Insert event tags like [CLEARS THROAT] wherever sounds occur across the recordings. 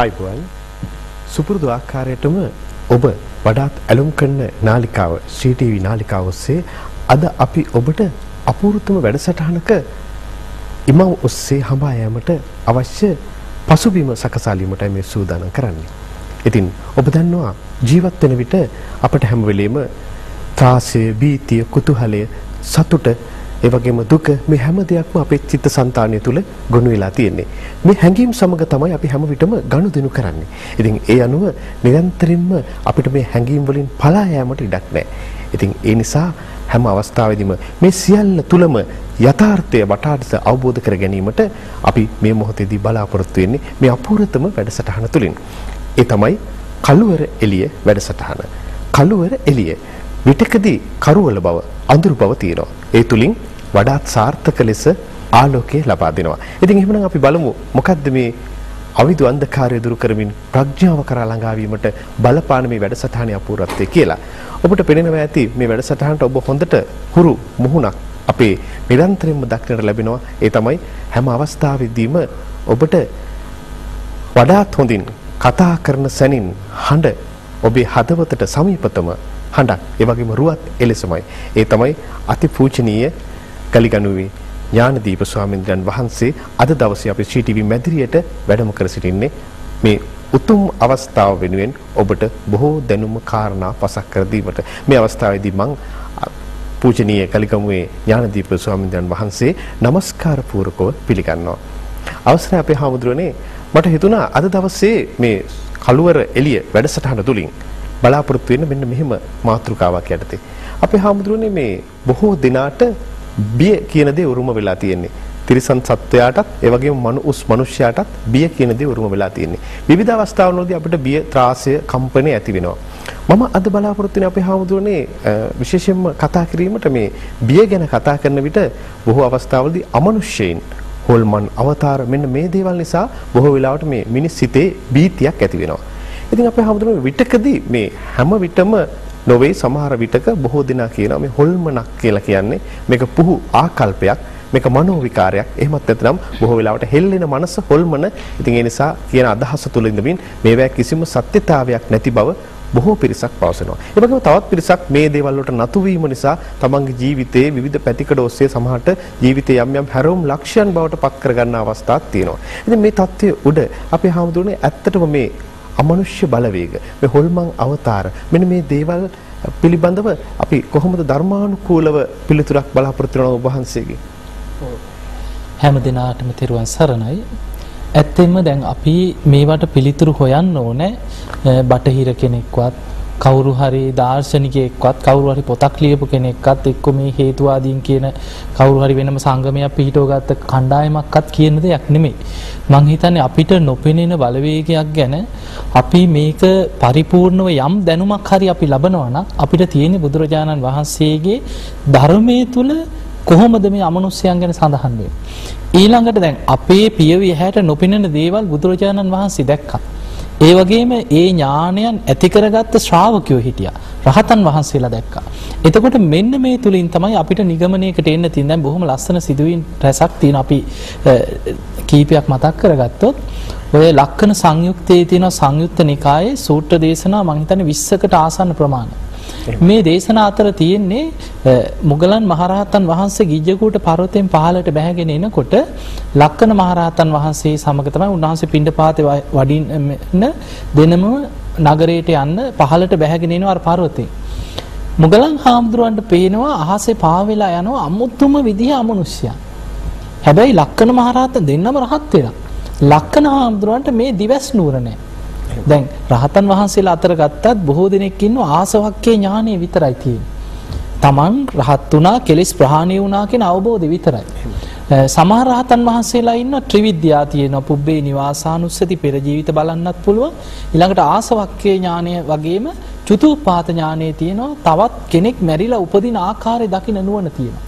ආයිබුවන් සුපුරුදු ආකාරයටම ඔබ වඩාත් ඇලුම් කරන නාලිකාව ශ්‍රී ටීවී නාලිකාව ඔස්සේ අද අපි ඔබට අපූර්වතම වැඩසටහනක ඉමව් ඔස්සේ හඹා යාමට අවශ්‍ය පසුබිම සකසාලීමටයි මේ සූදානම් කරන්නේ. ඉතින් ඔබ දන්නවා ජීවත් වෙන විට අපට හැම වෙලෙම ත්‍රාසය, බීතිය, කුතුහලය, සතුට ඒ වගේම දුක මේ හැම දෙයක්ම අපේ චිත්තසංතානය තුල ගොනු වෙලා තියෙන්නේ. මේ හැඟීම් සමග තමයි අපි හැම විටම ගනුදෙනු කරන්නේ. ඉතින් ඒ අනුව නිරන්තරයෙන්ම අපිට මේ හැඟීම් වලින් පලා යාමට ඉඩක් නැහැ. ඉතින් ඒ නිසා හැම අවස්ථාවෙදිම මේ සියල්ල තුලම යථාර්ථය වටාට අවබෝධ කර ගැනීමට අපි මේ මොහොතේදී බලාපොරොත්තු වෙන්නේ මේ අපූර්වතම වැඩසටහන තුලින්. ඒ තමයි කළුවර එළිය වැඩසටහන. කළුවර එළිය විටකදී කරුවල බව අඳුරු බව තියෙනවා. ඒ තුලින් වඩාත් සාර්ථක ලෙස ආලෝකය ලබා දෙනවා. ඉතින් එහෙනම් අපි බලමු මොකද්ද මේ අවිදු අන්ධකාරය දුරු කරමින් ප්‍රඥාව කරා ළඟා වීමට බලපාන මේ වැඩසටහනේ අපූර්වත්වය කියලා. ඔබට පෙනෙනවා ඇති මේ වැඩසටහනට ඔබ හොඳට හුරු මුහුණක් අපේ නිරන්තරයෙන්ම දක්නට ලැබෙනවා. ඒ තමයි හැම අවස්ථාවෙදීම ඔබට වඩාත් හොඳින් කතා කරන සැනින් හඬ ඔබේ හදවතට සමීපතම හඬක් ඒ වගේම රුවත් එලෙසමයි. ඒ තමයි අතිපූජනීය කලිගනුවේ ඥානදීප ස්වාමීන් වහන්සේ අද දවසේ අපේ ශ්‍රී මැදිරියට වැඩම කර සිටින්නේ මේ උතුම් අවස්ථාව වෙනුවෙන් ඔබට බොහෝ දැනුම කාරණා පසක් කර දීමට මේ අවස්ථාවේදී මම පූජනීය කලිගමුවේ ඥානදීප ස්වාමීන් වහන්සේ নমස්කාර පූර්වකව පිළිගන්නවා. අවසරයි අපේ හාමුදුරනේ මට හිතුණා අද දවසේ මේ කළුවර එළිය වැඩසටහන තුලින් බලාපොරොත්තු වෙන්න මෙන්න මෙහෙම මාතෘකාවක් යටතේ. අපේ හාමුදුරනේ මේ බොහෝ දිනාට බිය කියන දේ උරුම වෙලා තියෙන්නේ. තිරිසන් සත්වයාටත් ඒ වගේම මනුස් මනුෂ්‍යයාටත් බිය කියන දේ උරුම වෙලා තියෙන්නේ. විවිධ අවස්ථාවලදී අපිට බිය ත්‍රාසය කම්පණය ඇති වෙනවා. මම අද බලාපොරොත්තු වෙන අපේ හාමුදුරනේ විශේෂයෙන්ම කතා කිරීමට මේ බිය ගැන කතා කරන විට බොහෝ අවස්ථාවලදී අමනුෂ්‍යයින් හොල්මන් අවතාර මෙන්න මේ දේවල් නිසා බොහෝ වෙලාවට මේ මිනිස් සිතේ බීතියක් ඇති වෙනවා. ඉතින් අපේ හැමදෙරම විටකදී මේ හැම විටම නොවේ සමහර විටක බොහෝ දෙනා කියනවා මේ හොල්මනක් කියලා කියන්නේ මේක පුහු ආකල්පයක් මේක මනෝ විකාරයක් එහෙමත් නැත්නම් බොහෝ වෙලාවට හෙල්ලෙන මනස හොල්මන ඉතින් ඒ නිසා කියන අදහස තුල ඉඳමින් මේවා කිසිම සත්‍යතාවයක් නැති බව බොහෝ පිරිසක් පවසනවා. ඒ වගේම තවත් පිරිසක් මේ දේවල් වලට නතු වීම නිසා තමන්ගේ ජීවිතයේ විවිධ පැතිකඩ ඔස්සේ සමහරට ජීවිතයේ යම් යම් හැරවුම් ලක්ෂයන් බවට පත් කරගන්න අවස්ථාවක් තියෙනවා. ඉතින් මේ தත්ත්වයේ උඩ අපේ හාමුදුරනේ ඇත්තටම මේ අමනුෂ්‍ය බලවේග මේ හොල්මන් අවතාර මෙන්න මේ දේවල් පිළිබඳව අපි කොහොමද ධර්මානුකූලව පිළිතුරක් බලාපොරොත්තු වෙනව ඔබ වහන්සේගේ හැම දිනාටම තෙරුවන් සරණයි. ඇත්තෙන්ම දැන් අපි මේවට පිළිතුරු හොයන්න ඕනේ බටහිර කෙනෙක්වත් කවුරු හරි දාර්ශනිකයෙක්වත් කවුරු හරි පොතක් ලියපු කෙනෙක්වත් එක්ක මේ හේතුවාදීන් කියන කවුරු හරි වෙනම සංගමයක් පිහිටවගත්ත කණ්ඩායමක්වත් කියන දෙයක් නෙමෙයි. මං හිතන්නේ අපිට නොපෙනෙන බලවේගයක් ගැන අපි මේක පරිපූර්ණව යම් දැනුමක් හරි අපි ලබනවා නම් අපිට තියෙන බුදුරජාණන් වහන්සේගේ ධර්මයේ තුල කොහොමද මේ අමනුෂ්‍යයන් ගැන සඳහන් වෙන්නේ? ඊළඟට දැන් අපේ පියවි හැට නොපෙනෙන දේවල් බුදුරජාණන් වහන්සේ දැක්කා. ඒ වගේම ඒ ඥානයන් ඇති කරගත්ත ශ්‍රාවකයෝ හිටියා. රහතන් වහන්සේලා දැක්කා. එතකොට මෙන්න මේ තුලින් තමයි අපිට නිගමනයකට එන්න තියෙන දැන් බොහොම ලස්සන සිදුවීම් රැසක් තියෙන අපි කීපයක් මතක් කරගත්තොත් ඔය ලක්කන සංයුක්තයේ තියෙන සංයුත්ත නිකායේ සූත්‍ර දේශනා මම හිතන්නේ 20කට ආසන්න ප්‍රමාණය. මේ දේශනා අතර තියෙන්නේ මුගලන් මහරහතන් වහන්සේ ගිජ්ජකූට පර්වතයෙන් පහළට බැහැගෙන එනකොට ලක්කන මහරහතන් වහන්සේ සමග තමයි උන්වහන්සේ පිණ්ඩපාතේ වඩින්න දෙනම නගරයට යන්න පහළට බැහැගෙන එනවා අර පර්වතේ. මුගලන් හාමුදුරුවන්ට පේනවා අහසේ පාවෙලා යනවා අමුතුම විදිහ අමනුෂ්‍යයන්. හැබැයි ලක්කන මහරහතන් දෙන්නම රහත් වෙලා. ලක්කන හාමුදුරුවන්ට මේ දිවස් නුවර නැහැ. දැන් රහතන් වහන්සේලා අතර ගත්තත් බොහෝ දෙනෙක් ඉන්නවා ආසවක්කේ ඥානෙ විතරයි තියෙන්නේ. Taman රහත් වුණා කෙලෙස් ප්‍රහාණය වුණා කියන අවබෝධය විතරයි. සමහර රහතන් වහන්සේලා ඉන්න ත්‍රිවිද්‍යා තියෙනවා පුබ්බේ නිවාසානුස්සති පෙර ජීවිත බලන්නත් පුළුවන්. ඊළඟට ආසවක්කේ ඥානය වගේම චුතුපාත ඥානය තියෙනවා. තවත් කෙනෙක් මැරිලා උපදින ආකාරය දකින්න නුවණ තියෙනවා.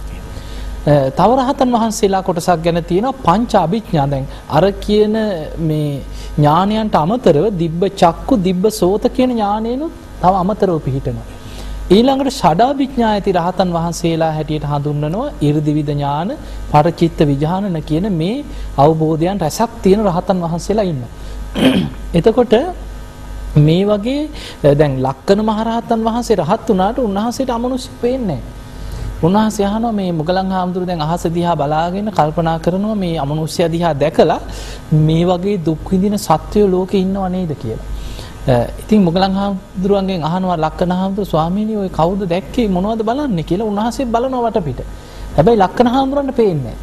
තව රහතන් වහන්සේලා කොටසක් ගැන තියෙනවා පංච අභිඥා දැන් අර කියන මේ ඥානයන්ට අමතරව දිබ්බ චක්කු දිබ්බ සෝත කියන ඥානයනුත් තව අමතරව පිහිටනවා. ඊළඟට ෂඩාභිඥායති රහතන් වහන්සේලා හැටියට හඳුන්වනවා 이르දිවිද ඥාන, පරචිත්ත විඥානන කියන මේ අවබෝධයන් රැසක් තියෙන රහතන් වහන්සේලා ඉන්නවා. [CLEARS THROAT] එතකොට මේ වගේ දැන් ලක්කන මහරහතන් වහන්සේ රහත් වුණාට උන්වහන්සේට අමනුෂ්‍ය වෙන්නේ උන්වහන්සේ අහනවා මේ මුගලන් හාමුදුරු දැන් අහස දිහා බලාගෙන කල්පනා කරනවා මේ අමනුෂ්‍ය දිහා දැකලා මේ වගේ දුක් විඳින සත්වයෝ ලෝකේ ඉන්නව නේද කියලා. ඉතින් මුගලන් හාමුදුරුවන්ගෙන් අහනවා ලක්කන හාමුදුරු ස්වාමීනි ඔය කවුද දැක්කේ මොනවද බලන්නේ කියලා උන්වහන්සේ බලනවා වටපිට. හැබැයි ලක්කන හාමුදුරන්ට පේන්නේ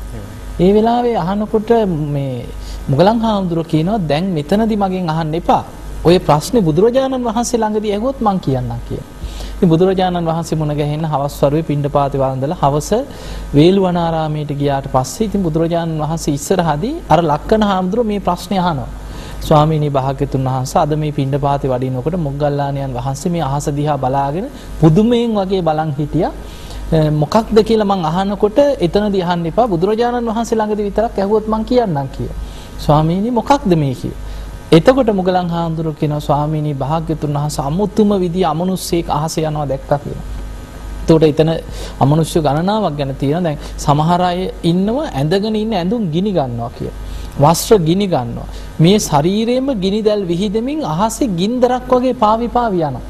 ඒ වෙලාවේ අහනකොට මේ මුගලන් හාමුදුරුව කියනවා දැන් මෙතනදි මගෙන් අහන්න එපා. ඔය ප්‍රශ්නේ බුදුරජාණන් වහන්සේ ළඟදී ඇහුවොත් මං කියන්නම් කියලා. ඉතින් බුදුරජාණන් වහන්සේ මුණ ගැහෙන්න හවස් වරුවේ පිණ්ඩපාතේ වන්දලා හවස වේළුවනාරාමයට ගියාට පස්සේ ඉතින් බුදුරජාණන් වහන්සේ ඉස්සරහදී අර ලක්කන හාමුදුරුව මේ ප්‍රශ්නේ අහනවා. ස්වාමීනි භාග්‍යතුන් වහන්සේ අද මේ පිණ්ඩපාතේ වඩිනකොට මොග්ගල්ලාණන් වහන්සේ මේ අහස දිහා බලාගෙන පුදුමයෙන් වගේ බලන් හිටියා. මොකක්ද කියලා මං අහනකොට එතනදී අහන්න එපා බුදුරජාණන් වහන්සේ ළඟදී විතරක් ඇහුවොත් මං කියන්නම් කියලා. ස්වාමීනි මොකක්ද මේ කියලා. එතකොට මුගලන් හාමුදුරුව කියනවා ස්වාමීනි භාග්‍යතුන් වහන්සේ අමුතුම විදිය අමනුස්සයෙක් අහසේ යනවා දැක්කා කියලා. එතකොට එතන අමනුෂ්‍ය ගණනාවක් ගැන තියෙනවා. දැන් සමහර අය ඉන්නවා ඇඳගෙන ඉන්න ඇඳුම් ගිනි ගන්නවා කියලා. වස්ත්‍ර ගිනි ගන්නවා. මේ ශරීරයේම ගිනි දැල් විහිදෙමින් අහසේ ගින්දරක් වගේ පාවි පාවි යනවා.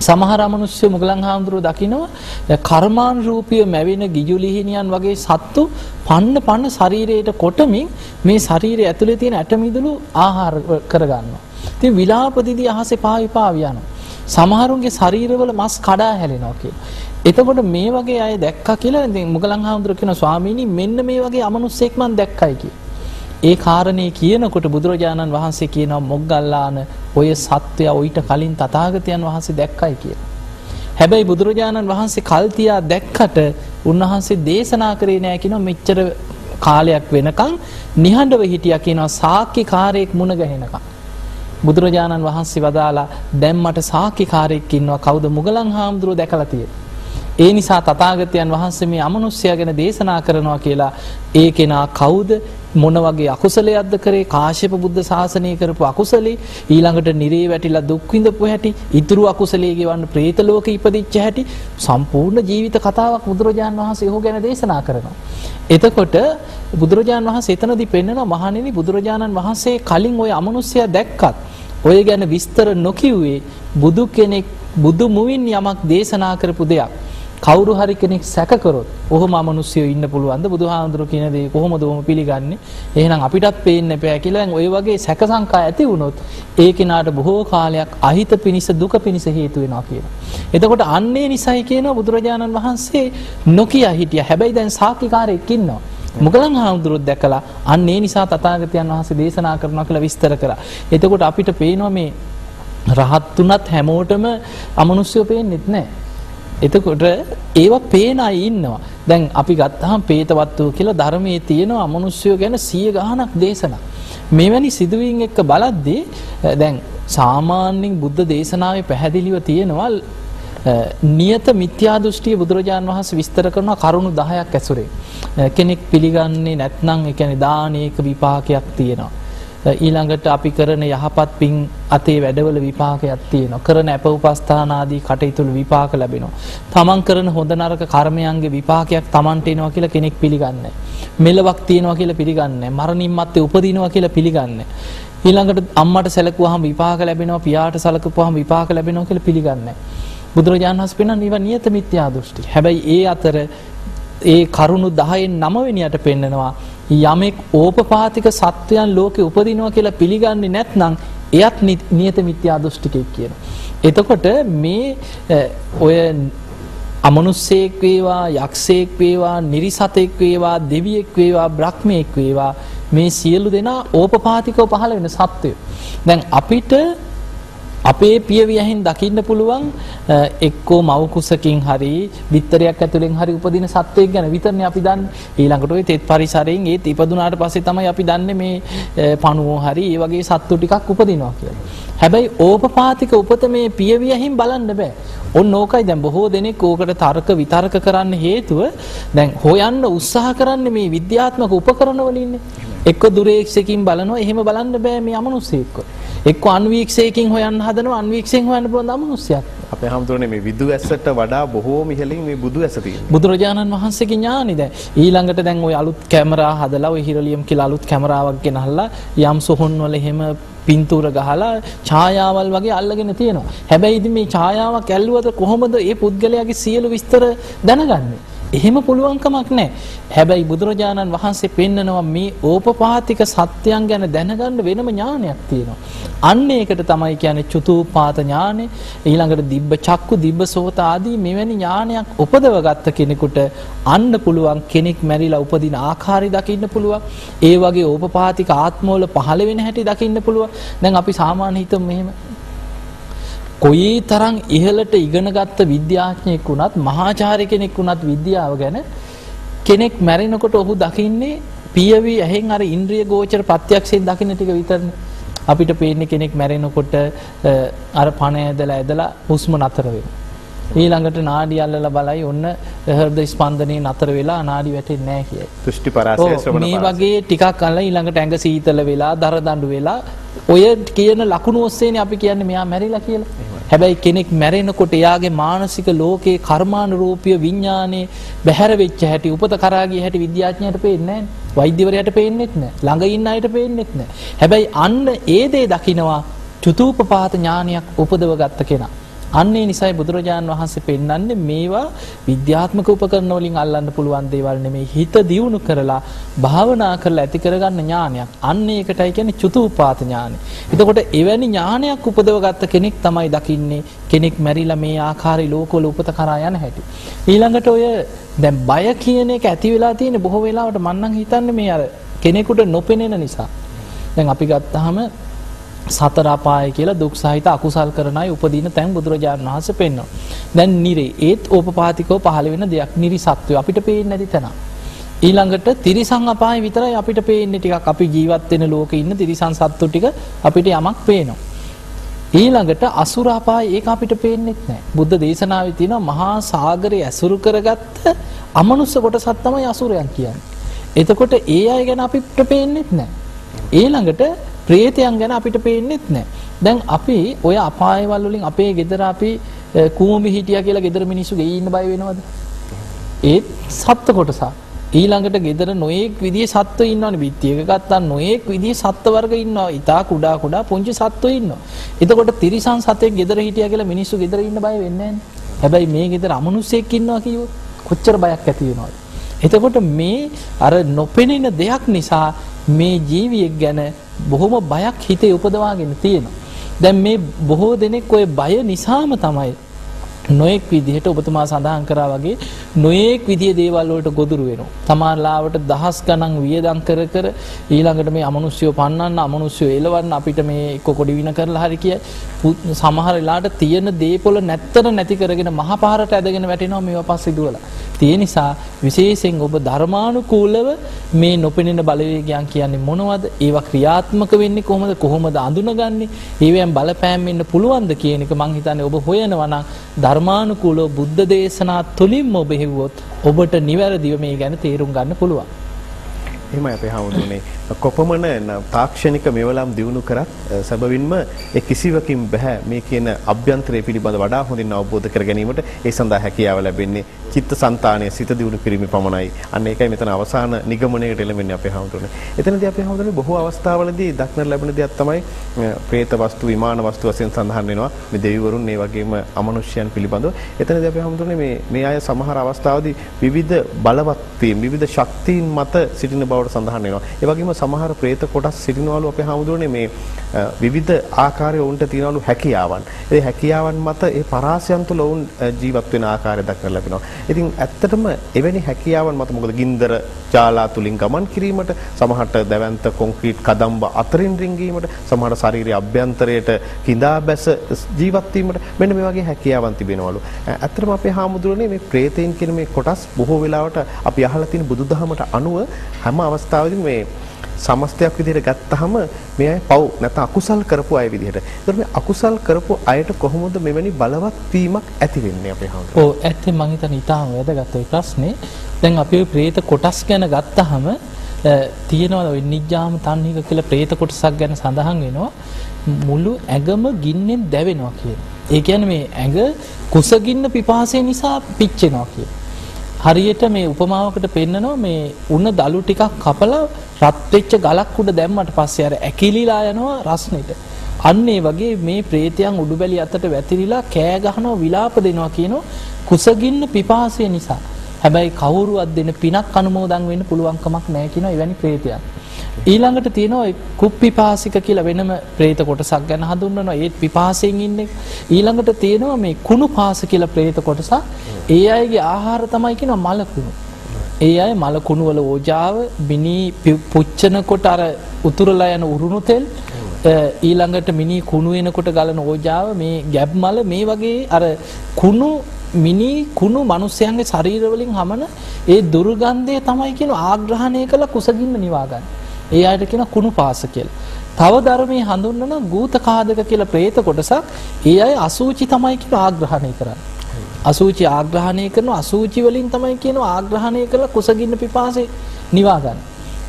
සමහර අමනුෂ්‍ය මුගලන් හාමුදුරුවෝ දකිනවා කර්මාන් රූපීය මැවෙන ගිජුලිහිනියන් වගේ සත්තු පන්න පන්න ශරීරයට කොටමින් මේ ශරීරය ඇතුලේ තියෙන ඇටමිදුළු ආහාර කරගන්නවා. ඉතින් විලාපදිදී අහසේ පාවි පාවි යනවා. සමහරුන්ගේ ශරීරවල මස් කඩා හැලෙනවා කියලා. එතකොට මේ වගේ අය දැක්කා කියලා ඉතින් මුගලන් හාමුදුරුවෝ කියන ස්වාමීනි මෙන්න මේ වගේ අමනුස්සෙක් මන් දැක්කයි කියලා. ඒ කාරණේ කියනකොට බුදුරජාණන් වහන්සේ කියනවා මොග්ගල්ලාන ඔය සත්වයා ඔయిత කලින් තථාගතයන් වහන්සේ දැක්කයි කියලා. හැබැයි බුදුරජාණන් වහන්සේ කල් තියා දැක්කට උන්වහන්සේ දේශනා කරේ නෑ කියනවා මෙච්චර කාලයක් වෙනකන් නිහඬව හිටියා කියනවා සාක්කිකාරයෙක් මුණ ගැහෙනකම්. බුදුරජාණන් වහන්සේ වදාලා දැන් මට සාක්කිකාරයෙක් ඉන්නවා කවුද මුගලන් හාමුදුරුවෝ දැකලා තියෙන්නේ. ඒ නිසා තථාගතයන් වහන්සේ මේ අමනුෂ්‍යය ගැන දේශනා කරනවා කියලා ඒ කෙනා කවුද මොන වගේ අකුසලයක්ද කරේ කාශ්‍යප බුද්ධ ශාසනය කරපු අකුසලේ ඊළඟට නිරේ වැටිලා දුක් විඳපු හැටි ඉතුරු අකුසලයේ ගෙවන්න പ്രേත ලෝකෙ ඉපදිච්ච හැටි සම්පූර්ණ ජීවිත කතාවක් බුදුරජාන් වහන්සේ ඔහු ගැන දේශනා කරනවා. එතකොට බුදුරජාන් වහන්සේ එතනදී පෙන්නවා මහණෙනි බුදුරජාණන් වහන්සේ කලින් ওই අමනුෂ්‍යය දැක්කත් ඔය ගැන විස්තර නොකිව්වේ බුදු කෙනෙක් බුදු මුවින් යමක් දේශනා කරපු දෙයක්. කවුරු හරි කෙනෙක් සැක කරොත් ඔහොම අමනුෂ්‍යයෝ ඉන්න පුළුවන්ද බුදුහාමුදුරු කියන දේ කොහොමද ඔහොම පිළිගන්නේ එහෙනම් අපිටත් පේන්න එපා කියලා දැන් ওই වගේ සැක සංකා ඇති වුණොත් ඒ කෙනාට බොහෝ කාලයක් අහිත පිනිස දුක පිනිස හේතු වෙනවා කියනවා. එතකොට අන්නේ නිසයි කියනවා බුදුරජාණන් වහන්සේ නොකිය හිටියා. හැබැයි දැන් සාක්කිකාරයෙක් ඉන්නවා. මුගලන් හාමුදුරුවෝ දැකලා අන්න ඒ නිසා තථාගතයන් වහන්සේ දේශනා කරනවා කියලා විස්තර කරා. එතකොට අපිට පේනවා මේ රහත් තුනත් හැමෝටම අමනුෂ්‍යෝ පේන්නෙත් නැහැ. එතකොට ඒවා පේන අය ඉන්නවා. දැන් අපි ගත්තාම പ്രേතවත්තු කියලා ධර්මයේ තියෙන අමනුෂ්‍යය ගැන සිය ගාණක් දේශනා. මෙවැනි සිදුවීම් එක්ක බලද්දී දැන් සාමාන්‍යයෙන් බුද්ධ දේශනාවේ පැහැදිලිව තියෙනවා නියත මිත්‍යා දෘෂ්ටිය බුදුරජාන් වහන්සේ විස්තර කරන කරුණු 10ක් ඇසුරේ. කෙනෙක් පිළිගන්නේ නැත්නම් ඒ කියන්නේ දානයක විපාකයක් තියෙනවා. ඊළඟට අපි කරන යහපත් පින් අතේ වැඩවල විපාකයක් තියෙනවා. කරන අප උපස්ථාන ආදී කටයුතු විපාක ලැබෙනවා. තමන් කරන හොඳ නරක කර්මයන්ගේ විපාකයක් තමන්ට එනවා කියලා කෙනෙක් පිළිගන්නේ මෙලවක් තියෙනවා කියලා පිළිගන්නේ මරණින් මත්තේ උපදිනවා කියලා පිළිගන්නේ ඊළඟට අම්මට සැලකුවාම විපාක ලැබෙනවා පියාට සැලකුවාම විපාක ලැබෙනවා කියලා පිළිගන්නේ බුදුරජාණන් වහන්සේ පෙන්වන නිවා නියත මිත්‍යා දෘෂ්ටි. හැබැයි ඒ අතර ඒ කරුණු 10න් 9 වෙනියට පෙන්නනවා යමෙක් ඕපපාතික සත්වයන් ලෝකෙ උපදිනවා කියලා පිළිගන්නේ නැත්නම් එයත් නියත මිත්‍යා දෘෂ්ටිකෙක් කියන. එතකොට මේ ඔය අමනුස්සයෙක් වේවා යක්ෂයෙක් වේවා නිරිසතෙක් වේවා දෙවියෙක් වේවා බ්‍රහ්මයෙක් වේවා මේ සියලු දෙනා ඕපපාතිකව පහළ වෙන සත්වය. දැන් අපිට අපේ පියවියහින් දකින්න පුළුවන් එක්කෝ මව් කුසකින් හරි බිත්තරයක් ඇතුලෙන් හරි උපදින සත්වයෙක් ගැන විතරනේ අපි දන්නේ. ඊළඟට ওই තෙත් පරිසරයෙන් ඒත් ඉපදුනාට පස්සේ තමයි අපි දන්නේ මේ පණුවෝ හරි ඒ වගේ සත්තු ටිකක් උපදිනවා කියලා. හැබැයි ඕපපාතික උපත මේ පියවියහින් බලන්න බෑ. ඔන්න ඕකයි දැන් බොහෝ දෙනෙක් ඕකට තර්ක විතර්ක කරන්න හේතුව දැන් හොයන්න උත්සාහ කරන්නේ මේ විද්‍යාත්මක උපකරණ වලින්නේ. එක්ක දුරේක්ෂකින් බලනවා එහෙම බලන්න බෑ මේ අමනුස්සයෙක්ව. එක්ක අන්වීක්ෂයකින් හොයන්න හදනවා අන්වීක්ෂයෙන් හොයන්න පුළුවන් අමනුස්සයෙක්. අපේ හැමතුනේ මේ විදු ඇසට වඩා බොහෝම ඉහළින් මේ බුදු ඇස තියෙනවා. බුදුරජාණන් වහන්සේගේ ඥානෙ දැන් ඊළඟට දැන් ওই අලුත් කැමරා හදලා ওই හිරලියම් කියලා අලුත් කැමරාවක් ගෙනහල්ලා යම් සොහොන් වල එහෙම පින්තූර ගහලා ඡායාවල් වගේ අල්ලගෙන තියෙනවා. හැබැයි ඉතින් මේ ඡායාවක් ඇල්ලුවද කොහොමද මේ පුද්ගලයාගේ සියලු විස්තර දැනගන්නේ? එහෙම පුළුවන්කමක් නැහැ. හැබැයි බුදුරජාණන් වහන්සේ පෙන්නනවා මේ ඕපපාතික සත්‍යයන් ගැන දැනගන්න වෙනම ඥානයක් තියෙනවා. අන්න ඒකට තමයි කියන්නේ චුතූපාත ඥානෙ, ඊළඟට දිබ්බ චක්කු, දිබ්බ සෝත ආදී මෙවැනි ඥානයක් උපදව ගත්ත කෙනෙකුට අන්න පුළුවන් කෙනෙක් මැරිලා උපදින ආකාරي දකින්න පුළුවන්. ඒ වගේ ඕපපාතික ආත්මවල පහළ වෙන හැටි දකින්න පුළුවන්. දැන් අපි සාමාන්‍ය හිතමු මෙහෙම කොයි තරම් ඉහළට ඉගෙනගත්ත විද්‍යාඥයෙක් වුණත් මහාචාර්ය කෙනෙක් වුණත් විද්‍යාව ගැන කෙනෙක් මැරෙනකොට ඔහු දකින්නේ පියවි ඇහෙන් අර ඉන්ද්‍රිය ගෝචර ප්‍රත්‍යක්ෂයෙන් දකින්න ටික විතරනේ. අපිට පේන්නේ කෙනෙක් මැරෙනකොට අර පණ ඇදලා ඇදලා හුස්ම නතර. ඊළඟට නාඩි අල්ලලා බලයි ඔන්න හෘද ස්පන්දනේ නතර වෙලා නාඩි වැටෙන්නේ නැහැ කියයි. දෘෂ්ටි පරාසය ශ්‍රවණ මේ වගේ ටිකක් අල්ල ඊළඟට ඇඟ සීතල වෙලා දර දඬු වෙලා ඔය කියන ලකුණු ඔස්සේනේ අපි කියන්නේ මෙයා මැරිලා කියලා. හැබැයි කෙනෙක් මැරෙනකොට එයාගේ මානසික ලෝකයේ කර්මානුරූපීය විඥානේ බැහැර වෙච්ච හැටි උපත කරා ගිය හැටි විද්‍යාඥයාට පේන්නේ නැහැ. වෛද්‍යවරයාට පේන්නෙත් නැහැ. ළඟ ඉන්න අයට පේන්නෙත් නැහැ. හැබැයි අන්න ඒ දේ දකිනවා චුතූපපාත ඥානයක් උපදව ගත්ත කෙනා. අන්නේ නිසයි බුදුරජාණන් වහන්සේ පෙන්වන්නේ මේවා විද්‍යාත්මක උපකරණ වලින් අල්ලන්න පුළුවන් දේවල් නෙමෙයි හිත දියුණු කරලා භාවනා කරලා ඇති කරගන්න ඥානයක්. අන්න ඒකටයි කියන්නේ චුතූපාත ඥානෙ. එතකොට එවැනි ඥානයක් උපදව ගත්ත කෙනෙක් තමයි දකින්නේ කෙනෙක් මැරිලා මේ ආකාරي ලෝකවල උපත කරා යන හැටි. ඊළඟට ඔය දැන් බය කියන එක ඇති වෙලා තියෙන බොහෝ වෙලාවට මම නම් හිතන්නේ මේ අර කෙනෙකුට නොපෙනෙන නිසා. දැන් අපි ගත්තාම සතර අපාය කියලා දුක් සහිත අකුසල් කරන අය උපදින තැන් බුදුරජාණන් වහන්සේ පෙන්වනවා. දැන් නිරේ ඒත් ඕපපාතිකව පහළ වෙන දෙයක් නිරි සත්වය අපිට පේන්නේ නැති තැන. ඊළඟට තිරිසන් අපාය විතරයි අපිට පේන්නේ ටිකක් අපි ජීවත් වෙන ලෝකේ ඉන්න තිරිසන් සත්තු ටික අපිට යමක් පේනවා. ඊළඟට අසුර අපාය ඒක අපිට පේන්නෙත් නැහැ. බුද්ධ දේශනාවේ තියෙනවා මහා සාගරය ඇසුරු කරගත්ත අමනුෂ්‍ය කොටසක් තමයි අසුරයන් කියන්නේ. එතකොට ඒ අය ගැන අපිට පේන්නෙත් නැහැ. ඊළඟට ප්‍රේතයන් ගැන අපිට පේන්නෙත් නැහැ. දැන් අපි ඔය අපායවල වලින් අපේ ගෙදර අපි කූඹි හිටියා කියලා ගෙදර මිනිස්සු ගෙයි ඉන්න බය වෙනවද? ඒත් සත්ත්ව කොටසක්. ඊළඟට ගෙදර නොයෙක් විදිහේ සත්ත්ව ඉන්නවනේ. පිටියක ගත්තා නොයෙක් විදිහේ සත්ත්ව වර්ග ඉන්නවා. ඊටා කුඩා කුඩා පුංචි සත්ත්ව ඉන්නවා. එතකොට තිරිසන් සතෙක් ගෙදර හිටියා කියලා මිනිස්සු ගෙදර ඉන්න බය වෙන්නේ හැබැයි මේ ගෙදර අමනුෂ්‍යෙක් ඉන්නවා කිව්වොත් කොච්චර බයක් ඇති වෙනවද? එතකොට මේ අර නොපෙනෙන දෙයක් නිසා මේ ජීවියෙක් ගැන බොහොම බයක් හිතේ උපදවාගෙන තියෙනවා. දැන් මේ බොහෝ දෙනෙක් ওই බය නිසාම තමයි නොයෙක් විදිහට ඔබතුමා සඳහන් කරා වගේ නොයෙක් විදිහේ දේවල් වලට ගොදුරු වෙනවා. තමාලාවට දහස් ගණන් වියදම් කර කර ඊළඟට මේ අමනුෂ්‍යව පන්නන්න අමනුෂ්‍යව එලවන්න අපිට මේ එක්ක කොඩි වින කරලා හරි කිය සමහර වෙලාවට තියෙන දේපොළ නැත්තර නැති කරගෙන මහ පාරට ඇදගෙන වැටෙනවා මේවා පස්සේ දුවලා. ඒ නිසා විශේෂයෙන් ඔබ ධර්මානුකූලව මේ නොපෙනෙන බලවේගයන් කියන්නේ මොනවද? ඒවා ක්‍රියාත්මක වෙන්නේ කොහොමද? කොහොමද අඳුනගන්නේ? ඒවෙන් බලපෑම් වෙන්න පුළුවන්ද කියන එක මං හිතන්නේ ඔබ හොයනවා නම් ධර්මානුකූලව බුද්ධ දේශනා තුලින්ම ඔබ හෙව්වොත් ඔබට නිවැරදිව මේ ගැන තේරුම් ගන්න පුළුවන්. එහෙමයි අපේ හාමුදුරනේ කොපමණ තාක්ෂණික මෙවලම් දිනු කරත් සැබවින්ම ඒ කිසිවකින් බෑ මේ කියන අභ්‍යන්තරය පිළිබඳ වඩා හොඳින් අවබෝධ කර ගැනීමට ඒ සඳහා හැකියාව ලැබෙන්නේ චිත්තසංතානයේ සිත දිනු කිරීමේ පමණයි. අන්න ඒකයි මෙතන අවසාන නිගමනයකට එළඹෙන්නේ අපේ හාමුදුරනේ. එතනදී අපේ හාමුදුරනේ බොහෝ අවස්ථාවලදී දක්නට ලැබෙන දෙයක් තමයි പ്രേත වස්තු විමාන වස්තු වශයෙන් සඳහන් වෙනවා. මේ දෙවිවරුන් ඒ වගේම අමනුෂ්‍යයන් පිළිබඳව. එතනදී අපේ හාමුදුරනේ මේ මේ අය සමහර අවස්ථාවදී විවිධ බලවත් වීම විවිධ ශක්තියින් මත සිටින බවට සඳහන් වෙනවා. ඒ වගේම සමහර പ്രേත කොටස් සිටිනවලු අපේ හාමුදුරනේ මේ විවිධ ආකාරයේ වුන්ට තියනවලු හැකියාවන්. ඒ හැකියාවන් මත ඒ පරාසයන් තුළ වුන් ජීවත් වෙන ආකාරය දක්වලා ලැබෙනවා. ඉතින් ඇත්තටම එවැනි හැකියාවන් මත මොකද ගින්දර ජාලා තුලින් ගමන් කිරීමට සමහරට දැවැන්ත කොන්ක්‍රීට් කදම්බ අතරින් රිංගීමට සමහර ශාරීරික අභ්‍යන්තරයට කිඳා බැස ජීවත් වීමට මෙන්න මේ වගේ හැකියාවන් තිබෙනවලු. ඇත්තටම අපේ හාමුදුරනේ මේ ප්‍රේතයන් කියන මේ කොටස් බොහෝ වෙලාවට අපි අහලා තියෙන බුදුදහමට අනුව හැම අවස්ථාවේදී මේ සමස්තයක් විදිහට ගත්තාම මේ අය පව් නැත්නම් අකුසල් කරපු අය විදිහට. ඒතර මේ අකුසල් කරපු අයට කොහොමද මෙවැනි බලවත් වීමක් ඇති වෙන්නේ අපේ හාමුදුරුවෝ? ඔව් ඇත්තේ මම හිතන්නේ ඊටාම වැදගත් ওই ප්‍රශ්නේ. දැන් අපි ওই പ്രേත කොටස් ගැන ගත්තාම තියෙනවා ওই නිජ්ජාම තන්හික කියලා പ്രേත කොටසක් ගැන සඳහන් වෙනවා. මුළු ඇඟම ගින්නෙන් දැවෙනවා කියන. ඒ කියන්නේ මේ ඇඟ කුසගින්න පිපාසය නිසා පිච්චෙනවා කියන. හරියට මේ උපමාවකට පෙන්නනවා මේ උණ දළු ටිකක් කපලා රත් වෙච්ච ගලක් උඩ දැම්මට පස්සේ අර ඇකිලිලා යනවා රස්නෙට. අන්න ඒ වගේ මේ ප්‍රේතයන් උඩුබැලි අතට වැතිරිලා කෑ ගහනවා විලාප දෙනවා කියනවා කුසගින්න පිපාසය නිසා. හැබැයි කවුරුවත් දෙන පිනක් අනුමෝදන් වෙන්න පුළුවන්කමක් නැහැ කියනවා එවැනි ප්‍රේතයන්. ඊළඟට තියෙනවා කුප්පිපාසික කියලා වෙනම ප්‍රේත කොටසක් ගැන හඳුන්වනවා. ඒත් පිපාසයෙන් ඉන්නේ. ඊළඟට තියෙනවා මේ කුණු පාස කියලා ප්‍රේත කොටසක්. ඒ අයගේ ආහාර තමයි කියනවා මල කුණු. ඒ අය මල කුණු වල ඕජාව මිනී පුච්චනකොට අර උතුරලා යන උරුණු තෙල් ඊළඟට මිනී කුණු වෙනකොට ගලන ඕජාව මේ ගැබ් මල මේ වගේ අර කුණු මිනි කුණු මිනිස්යන්ගේ ශරීරවලින් හමන ඒ දුර්ගන්ධය තමයි කියන ආග්‍රහණය කළ කුසගින්න නිවා ගන්න. ඒ අයට කියන කුණු පාස කියලා. තව ධර්මයේ හඳුන්වන ගූත කාදක කියලා പ്രേත කොටසක් ඒ අය අසූචි තමයි කියලා ආග්‍රහණය කරන්නේ. අසූචි ආග්‍රහණය කරන අසූචි වලින් තමයි කියනවා ආග්‍රහණය කරලා කුසගින්න පිපාසේ නිවා ගන්න.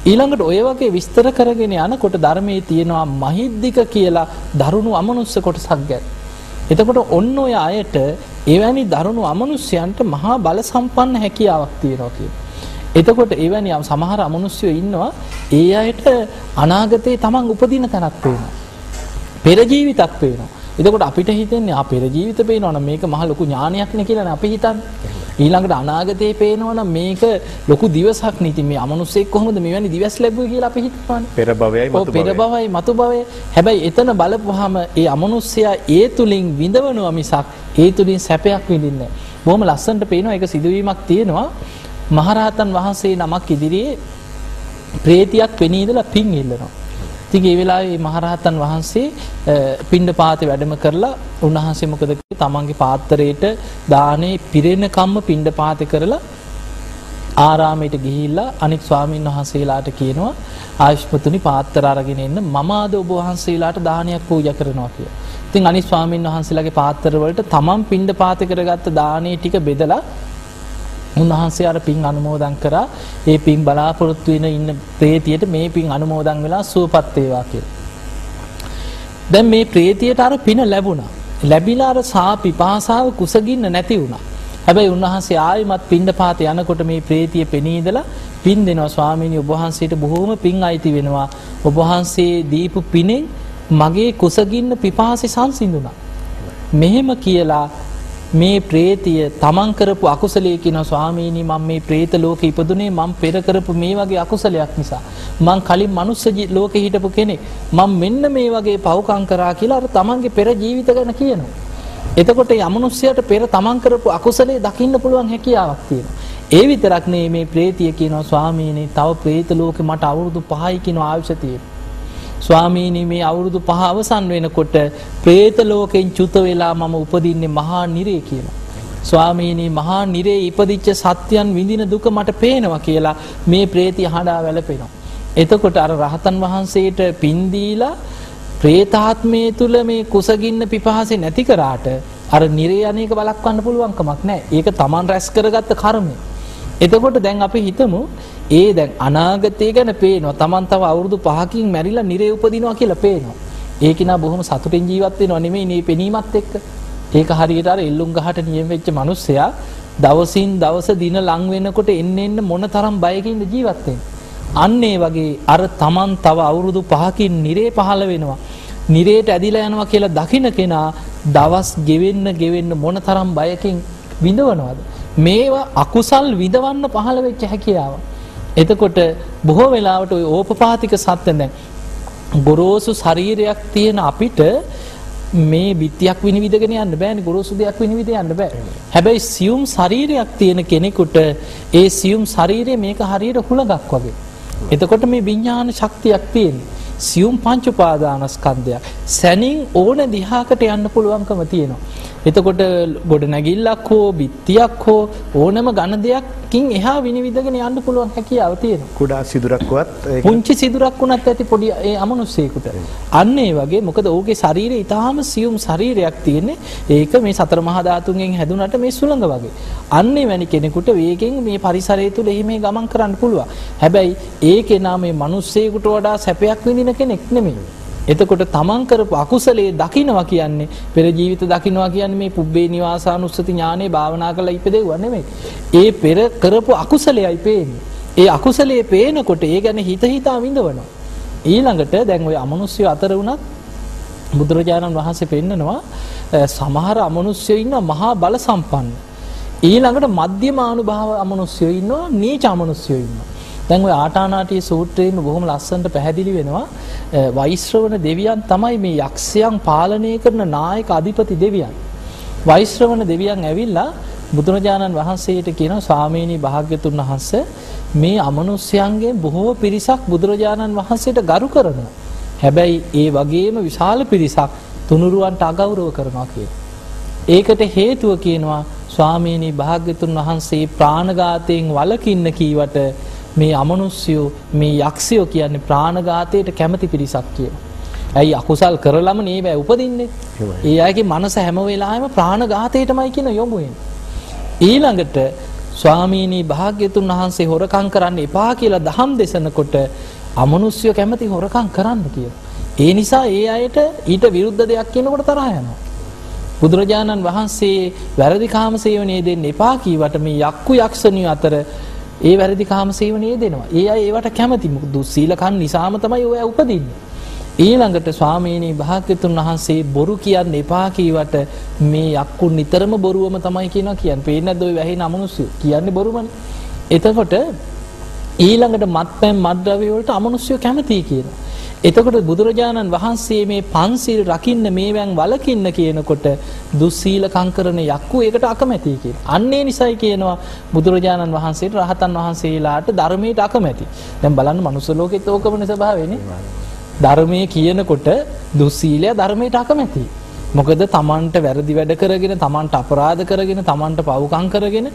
ඊළඟට ඔය වගේ විස්තර කරගෙන යනකොට ධර්මයේ තියෙනවා මහිද්దిక කියලා දරුණු අමනුස්ස කොටසක් ගැත්. එතකොට ඔන්න ඔය අයට එවැනි දරුණු අමනුස්සයන්ට මහා බල සම්පන්න හැකියාවක් තියෙනවා කියනවා. එතකොට එවැනි සමහර අමනුෂ්‍යයෝ ඉන්නවා ඒ අයට අනාගතේ තමන් උපදින තැනක් පේනවා. පෙර ජීවිතක් පේනවා. එතකොට අපිට හිතෙන්නේ ආ පෙර ජීවිත පේනවනම් මේක මහ ලොකු ඥානයක් නේ කියලානේ අපි හිතන්නේ. ඊළඟට අනාගතේ පේනවනම් මේක ලොකු දිවසක් නේ. ඉතින් මේ අමනුස්සයෙක් කොහොමද මෙවැනි දිවස් ලැබුවේ කියලා අපි හිතනවානේ. පෙර භවයයි මතු භවයයි. පෙර භවයයි මතු භවයයි. හැබැයි එතන බලපුවාම ඒ අමනුස්සයා ඒ තුලින් විඳවනවා මිසක් ඒ තුලින් සැපයක් විඳින්නේ නැහැ. බොහොම ලස්සනට පේනවා ඒක සිදුවීමක් තියෙනවා. මහරහතන් වහන්සේ නමක් ඉදිරියේ ප්‍රේතියක් පෙනී ඉඳලා පින් ඉල්ලනවා. ඉතින් ඒ වෙලාවේ මහරහතන් වහන්සේ පින්ඩ පාතේ වැඩම කරලා උන්වහන්සේ මොකද තමන්ගේ පාත්‍රයට දානේ පිරෙන කම්ම පින්ඩ පාතේ කරලා ආරාමයට ගිහිල්ලා අනික් ස්වාමීන් වහන්සේලාට කියනවා ආයුෂ්මතුනි පාත්‍ර අරගෙන එන්න මම ආද ඔබ වහන්සේලාට දානයක් පූජා කරනවා කියලා. ඉතින් අනිත් ස්වාමීන් වහන්සේලාගේ පාත්‍ර වලට තමන් පින්ඩ පාතේ කරගත්ත දානේ ටික බෙදලා උන්වහන්සේ අර පින් අනුමෝදන් කරා ඒ පින් බලාපොරොත්තු වෙන ඉන්න ප්‍රේතියට මේ පින් අනුමෝදන් වෙලා සුවපත් වේවා කියලා. දැන් මේ ප්‍රේතියට අර පින ලැබුණා. ලැබිලා අර සා පිපාසාව කුසගින්න නැති වුණා. හැබැයි උන්වහන්සේ ආයිමත් පින්ඩපාත යනකොට මේ ප්‍රේතිය පෙනී ඉඳලා පින් දෙනවා ස්වාමීනි ඔබ වහන්සේට බොහෝම පින් අයිති වෙනවා. ඔබ වහන්සේ දීපු පිනෙන් මගේ කුසගින්න පිපාසෙ සංසිඳුණා. මෙහෙම කියලා මේ ප්‍රේතිය තමන් කරපු අකුසලයේ කියන ස්වාමීනි මම මේ ප්‍රේත ලෝකෙ ඉපදුනේ මම පෙර කරපු මේ වගේ අකුසලයක් නිසා මං කලින් මනුස්ස ලෝකෙ හිටපු කෙනෙක් මම මෙන්න මේ වගේ පව්කම් කරා කියලා අර තමන්ගේ පෙර ජීවිත ගැන කියනවා. එතකොට යමනුස්සයට පෙර තමන් කරපු අකුසලේ දකින්න පුළුවන් හැකියාවක් තියෙනවා. ඒ විතරක් නේ මේ ප්‍රේතිය කියනවා ස්වාමීනි තව ප්‍රේත ලෝකෙ මට අවුරුදු 5යි කියන ආයුෂ තියෙනවා. ස්වාමීනි මේ අවුරුදු පහ අවසන් වෙනකොට പ്രേත ලෝකෙන් චුත වෙලා මම උපදින්නේ මහා නිරේ කියලා. ස්වාමීනි මහා නිරේ ඉපදිච්ච සත්‍යයන් විඳින දුක මට පේනවා කියලා මේ പ്രേතී හඬා වැළපෙනවා. එතකොට අර රහතන් වහන්සේට පින් දීලා പ്രേතාත්මයේ තුල මේ කුසගින්න පිපහසේ නැති කරාට අර නිරේ අනේක බලක්වන්න පුළුවන්කමක් නැහැ. ඒක Taman රැස් කරගත්ත කර්මය. එතකොට දැන් අපි හිතමු ඒ දැන් අනාගතය ගැන පේනවා. Taman තව අවුරුදු 5කින් මැරිලා නිරේ උපදිනවා කියලා පේනවා. ඒක නා බොහොම සතුටින් ජීවත් වෙනව නෙමෙයි මේ පෙනීමත් එක්ක. ඒක හරියට අර එල්ලුම් ගහට නියම වෙච්ච මිනිස්සයා දවසින් දවස දින ලං වෙනකොට එන්න එන්න මොන තරම් බයකින්ද ජීවත් අන්න ඒ වගේ අර Taman තව අවුරුදු 5කින් නිරේ පහළ වෙනවා. නිරේට ඇදිලා යනවා කියලා දකින්න කෙනා දවස් ගෙවෙන්න ගෙවෙන්න මොන තරම් බයකින් විඳවනවද? මේවා අකුසල් විඳවන්න පහළ වෙච්ච හැකියාව. එතකොට බොහෝ වෙලාවට ඔය ඕපපාතික සත්‍ය දැන් ගොරෝසු ශරීරයක් තියෙන අපිට මේ බිත්තියක් විනිවිදගෙන යන්න බෑනේ ගොරෝසු දෙයක් විනිවිද යන්න බෑ. හැබැයි සියුම් ශරීරයක් තියෙන කෙනෙකුට ඒ සියුම් ශරීරය මේක හරියට හුලඟක් වගේ. එතකොට මේ විඥාන ශක්තියක් තියෙන්නේ. සියුම් පංච උපාදානස්කන්ධයක්. සැනින් ඕන දිහාකට යන්න පුළුවන්කම තියෙනවා. එතකොට ගොඩ නැගිල්ලක් හෝ බිත්තියක් හෝ ඕනම ගණ දෙයක්කින් එහා විනිවිදගෙන යන්න පුළුවන් හැකියාව තියෙන කුඩා සිදුරක්වත් පුංචි සිදුරක් වුණත් ඇති පොඩි ඒ අමනුස්සේකුට අන්න ඒ වගේ මොකද ඕගේ ශරීරය ඉතාම සියුම් ශරීරයක් තියෙන්නේ. ඒක මේ සතර මහධාතුන්ගෙන් හැදුනට මේ සුළඟ වගේ. අන්නේ වැනි කෙනෙකුට වේගෙන් මේ පරිසරය තුළ එහි මේ ගමන් කරන්න පුළුවන්. හැබැයි ඒ කෙනා මේ මනුස්සේකුට වඩා සැපයක් විඳින කෙනෙක් නෙමෙයි එතකොට තමන් කරපු අකුසලයේ දකින්නවා කියන්නේ පෙර ජීවිත දකින්නවා කියන්නේ මේ පුබ්බේ නිවාසානුස්සති ඥානේ භාවනා කරලා ඉපදෙව්ව නෙමෙයි. ඒ පෙර කරපු අකුසලයයි පේන්නේ. ඒ අකුසලයේ පේනකොට ඒ ගැන හිත හිතා විඳවනවා. ඊළඟට දැන් ওই අමනුෂ්‍ය අතර වුණත් බුදුරජාණන් වහන්සේ පෙන්නනවා සමහර අමනුෂ්‍යයෝ ඉන්න මහා බල සම්පන්න. ඊළඟට මධ්‍යමානුභාව අමනුෂ්‍යයෝ ඉන්නවා නීච අමනුෂ්‍යයෝ ඉන්නවා. දැන් ওই ආටානාටිය සූත්‍රයෙන් බොහොම ලස්සනට පැහැදිලි වෙනවා වෛශ්‍රවණ දෙවියන් තමයි මේ යක්ෂයන් පාලනය කරන නායක අධිපති දෙවියන්. වෛශ්‍රවණ දෙවියන් ඇවිල්ලා බුදුරජාණන් වහන්සේට කියනවා ස්වාමීනි භාග්‍යතුන් වහන්සේ මේ අමනුෂ්‍යයන්ගෙන් බොහෝ පිරිසක් බුදුරජාණන් වහන්සේට ගරු කරනවා. හැබැයි ඒ වගේම විශාල පිරිසක් තුනුරුවන්ට අගෞරව කරනවා කියලා. ඒකට හේතුව කියනවා ස්වාමීනි භාග්‍යතුන් වහන්සේ ප්‍රාණඝාතයෙන් වළකින්න කීවට මේ අමනුෂ්‍යයෝ මේ යක්ෂයෝ කියන්නේ ප්‍රාණඝාතයට කැමති පිරිසක් කියලා. ඇයි අකුසල් කරලම නේ බෑ උපදින්නේ. ඒ අයගේ මනස හැම වෙලාවෙම ප්‍රාණඝාතයටමයි කියන යොමු වෙන්නේ. ඊළඟට ස්වාමීනි භාග්‍යතුන් වහන්සේ හොරකම් කරන්න එපා කියලා දහම් දෙසනකොට අමනුෂ්‍යය කැමති හොරකම් කරන්න කියලා. ඒ නිසා ඒ අයට ඊට විරුද්ධ දෙයක් කියනකොට තරහ යනවා. බුදුරජාණන් වහන්සේ වැරදි කාම සේවනයේ දෙන්න එපා කීවට මේ යක්කු යක්ෂණිය අතර ඒ වැරදි කාම සේවනයේ දෙනවා. ඒ අය ඒවට කැමති. දුස්සීලකම් නිසාම තමයි ඔය උපදින්නේ. ඊළඟට ස්වාමීනී භාග්‍යතුන් වහන්සේ බොරු කියන්න එපා කීවට මේ යක්කු නිතරම බොරුවම තමයි කියනවා කියන්නේ. පේන්නේ නැද්ද ඔය වැහි අමනුෂ්‍ය කියන්නේ බොරුමනේ. එතකොට ඊළඟට මත්පැන් මත්ද්‍රව්‍ය වලට අමනුෂ්‍යය කැමතියි කියනවා. එතකොට බුදුරජාණන් වහන්සේ මේ පන්සිල් රකින්න මේවැන් වලකින්න කියනකොට දුස්සීලකම් කරන යක්කු ඒකට අකමැති කියලා. අන්නේ නිසයි කියනවා බුදුරජාණන් වහන්සේට රහතන් වහන්සේලාට ධර්මයට අකමැති. දැන් බලන්න මනුස්ස ලෝකෙත් ඕකමනේ ස්වභාවයනේ. ධර්මයේ කියනකොට දුස්සීලය ධර්මයට අකමැති. මොකද තමන්ට වැරදි වැඩ කරගෙන තමන්ට අපරාධ කරගෙන තමන්ට පව්කම් කරගෙන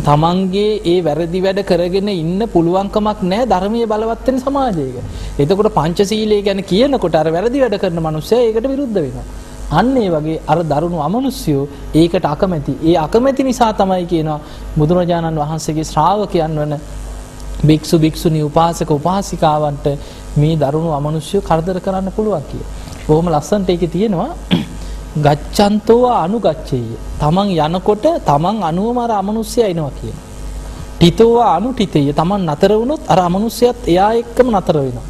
තමන්ගේ ඒ වැරදි වැඩ කරගෙන ඉන්න පුළුවන්කමක් නැහැ ධර්මයේ බලවත් වෙන සමාජයක. එතකොට පංචශීලයේ ගැන කියනකොට අර වැරදි වැඩ කරන මිනිස්සයා ඒකට විරුද්ධ වෙනවා. අන්න ඒ වගේ අර දරුණු අමනුෂ්‍යයෝ ඒකට අකමැති. ඒ අකමැති නිසා තමයි කියනවා බුදුරජාණන් වහන්සේගේ ශ්‍රාවකයන් වන භික්ෂු භික්ෂුණී උපාසක උපාසිකාවන්ට මේ දරුණු අමනුෂ්‍යයෝ කරදර කරන්න පුළුවන් කියලා. බොහොම ලස්සනට ඒකේ තියෙනවා ගච්ඡන්තෝ අනුගච්ඡේය. තමන් යනකොට තමන් අනුවම අර අමනුෂ්‍යය එනවා කියන. ටිතෝ අනුටිතේය. තමන් නතර වුණොත් අර අමනුෂ්‍යයත් එයා එක්කම නතර වෙනවා.